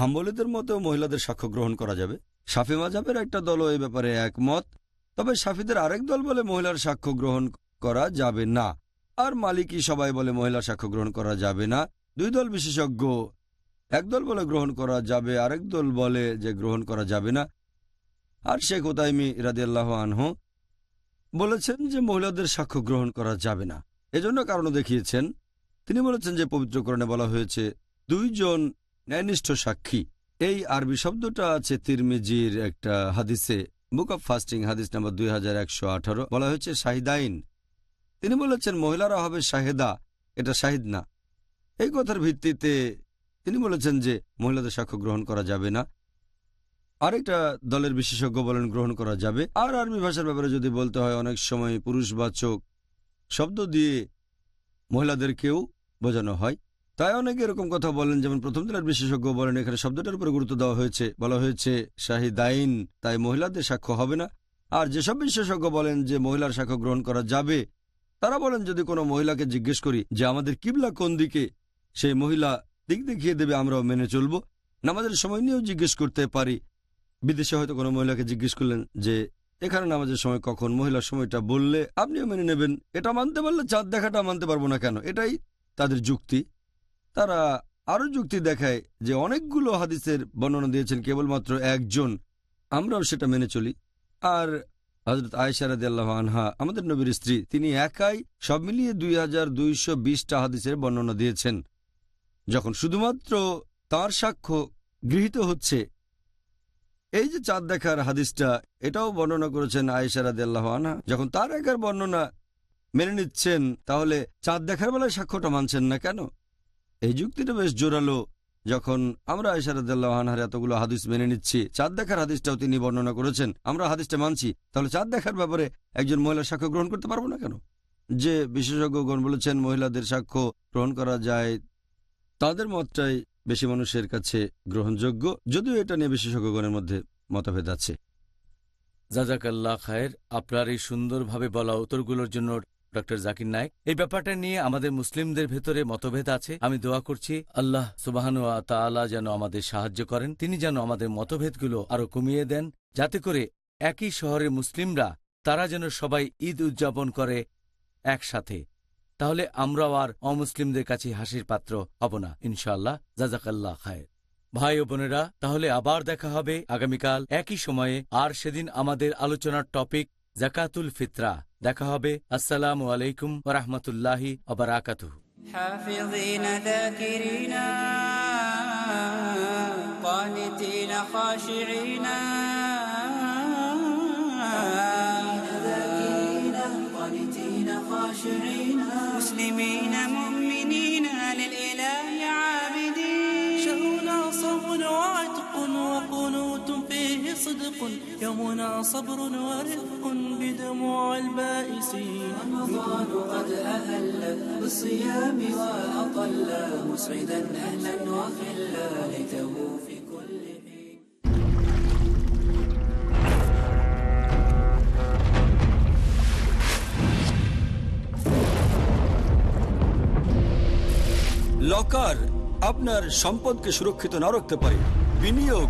হাম্বলিদের মতো মহিলাদের সাক্ষ্য গ্রহণ করা যাবে। সাফি মাঝাবের একটা দলও এই ব্যাপারে একমত, তবে সাফিদের আরেক দল বলে মহিলার সাক্ষ্য গ্রহণ করা যাবে না, আর মালিকই সবাই বলে মহিলার সাক্ষ্য গ্রহণ করা যাবে না। দুই দল বিশেষজ্ঞ একদল বলে গ্রহণ করা যাবে, আরেক দল বলে যে গ্রহণ করা যাবে না। আর শেখ ওতাইমি রাদিয়াল্লাহ আনহু বলেছেন যে মহিলাদের সাক্ষ্য গ্রহণ করা যাবে না। এজন্য কারণও দেখিয়েছেন। তিনি বলেছেন যে পবিত্রকরণে বলা হয়েছে, দুইজন ন্যায়নিষ্ঠ সাক্ষী। এই আরবি শব্দটা আছে তিরমিজির একটা হাদিসে বুক অব ফাস্টিং হাদিস নাম্বার দুই হাজার একশো আঠারো। বলা হয়েছে, শাহিদাইন। তিনি বলেছেন, মহিলারা হবে শাহেদা, এটা শাহিদ না। এই কথার ভিত্তিতে তিনি বলেছেন যে, মহিলাদের সাক্ষ্য গ্রহণ করা যাবে না। আরেকটা দলের বিশেষজ্ঞ বলেন, গ্রহণ করা যাবে। আর আরবি ভাষার ব্যাপারে যদি বলতে হয়, অনেক সময় পুরুষবাচক শব্দ দিয়ে মহিলাদেরকেও বোঝানো হয়। তাই অনেকে এরকম কথা বলেন, যেমন প্রথম দিনের বিশেষজ্ঞ বলেন, এখানে শব্দটার উপরে গুরুত্ব দেওয়া হয়েছে। বলা হয়েছে, শাহিদাইন, তাই মহিলাদের সাক্ষ্য হবে না। আর যেসব বিশেষজ্ঞ বলেন যে মহিলার সাক্ষ্য গ্রহণ করা যাবে, তারা বলেন, যদি কোনো মহিলাকে জিজ্ঞেস করি যে আমাদের কিবলা কোন দিকে, সেই মহিলা দিক দেখিয়ে দেবে, আমরাও মেনে চলব। নামাজের সময় নিয়েও জিজ্ঞেস করতে পারি। বিদেশে হয়তো কোনো মহিলাকে জিজ্ঞেস করলেন যে, এখানে নামাজের সময় কখন মহিলার সময়টা? বললে, আপনিও মেনে নেবেন। এটা মানতে পারলে চাঁদ দেখাটা মানতে পারব না কেন? এটাই তাদের যুক্তি। তারা আরও যুক্তি দেখায় যে অনেকগুলো হাদিসের বর্ণনা দিয়েছেন কেবলমাত্র একজন। আমরাও সেটা মেনে চলি। আর হজরত আয়সারাদ আনহা, আমাদের নবীর স্ত্রী, তিনি একাই সব মিলিয়ে দুই হাজার দুইশো বিশটা হাদিসের বর্ণনা দিয়েছেন। যখন শুধুমাত্র তার সাক্ষ্য গৃহীত হচ্ছে, এই যে চাঁদ দেখার হাদিসটা, এটাও বর্ণনা করেছেন আয়েশারাদ আনহা। যখন তার একার বর্ণনা মেনে নিচ্ছেন, তাহলে চাঁদ দেখার বেলায় সাক্ষ্যটা মানছেন না কেন? এই যুক্তিটা বেশ জোরালো। যখন আমরা আয়সারাদ্দাল্লাহানহার এতগুলো হাদিস মেনে নিচ্ছি, চাঁদ দেখার হাদিসটাও তিনি বর্ণনা করেছেন, আমরা হাদিসটা মানছি, তাহলে চাঁদ দেখার ব্যাপারে একজন মহিলার সাক্ষ্য গ্রহণ করতে পারব না কেন? যে বিশেষজ্ঞগণ বলেছেন, মহিলাদের সাক্ষ্য গ্রহণ করা যায় তাদের মতটাই বেশি মানুষের কাছে গ্রহণযোগ্য, যদিও এটা নিয়ে বিশেষজ্ঞগণের মধ্যে মতভেদ আছে। জাজাকাল্লাহ খায়ের, আপনার এই সুন্দরভাবে বলা উত্তরগুলোর জন্য ডক্টর জাকির নায়ক এই ব্যাপারটা নিয়ে আমাদের মুসলিমদের ভেতরে মতভেদ আছে। আমি দোয়া করছি, আল্লাহ সুবাহানু তাআলা যেন আমাদের সাহায্য করেন। তিনি যেন আমাদের মতভেদগুলো আরও কমিয়ে দেন, যাতে করে একই শহরের মুসলিমরা, তারা যেন সবাই ঈদ উদযাপন করে একসাথে। তাহলে আমরাও আর অমুসলিমদের কাছে হাসির পাত্র হব না, ইনশাআল্লাহ। জাজাকাল্লাহ খায়ের। ভাই ও বোনেরা, তাহলে আবার দেখা হবে আগামীকাল একই সময়ে। আর সেদিন আমাদের আলোচনার টপিক জাকাতুল ফিতরা। দেখা হবে আসসালামু আলাইকুম ওরহমতুল্লাহি অবরাকাতু حافظين ذاكرين قانتين خاشعين ذاكرين قانتين خاشعين مسلمين مؤمنين صدق يومنا صبر ورفق بدموع البائسين رمضان قد أهل بالصيام وأطل مسعدا أهلا وخلا ليته في كل حين লকার আপনার সম্পদকে সুরক্ষিত না রাখতে পারে বিনিয়োগ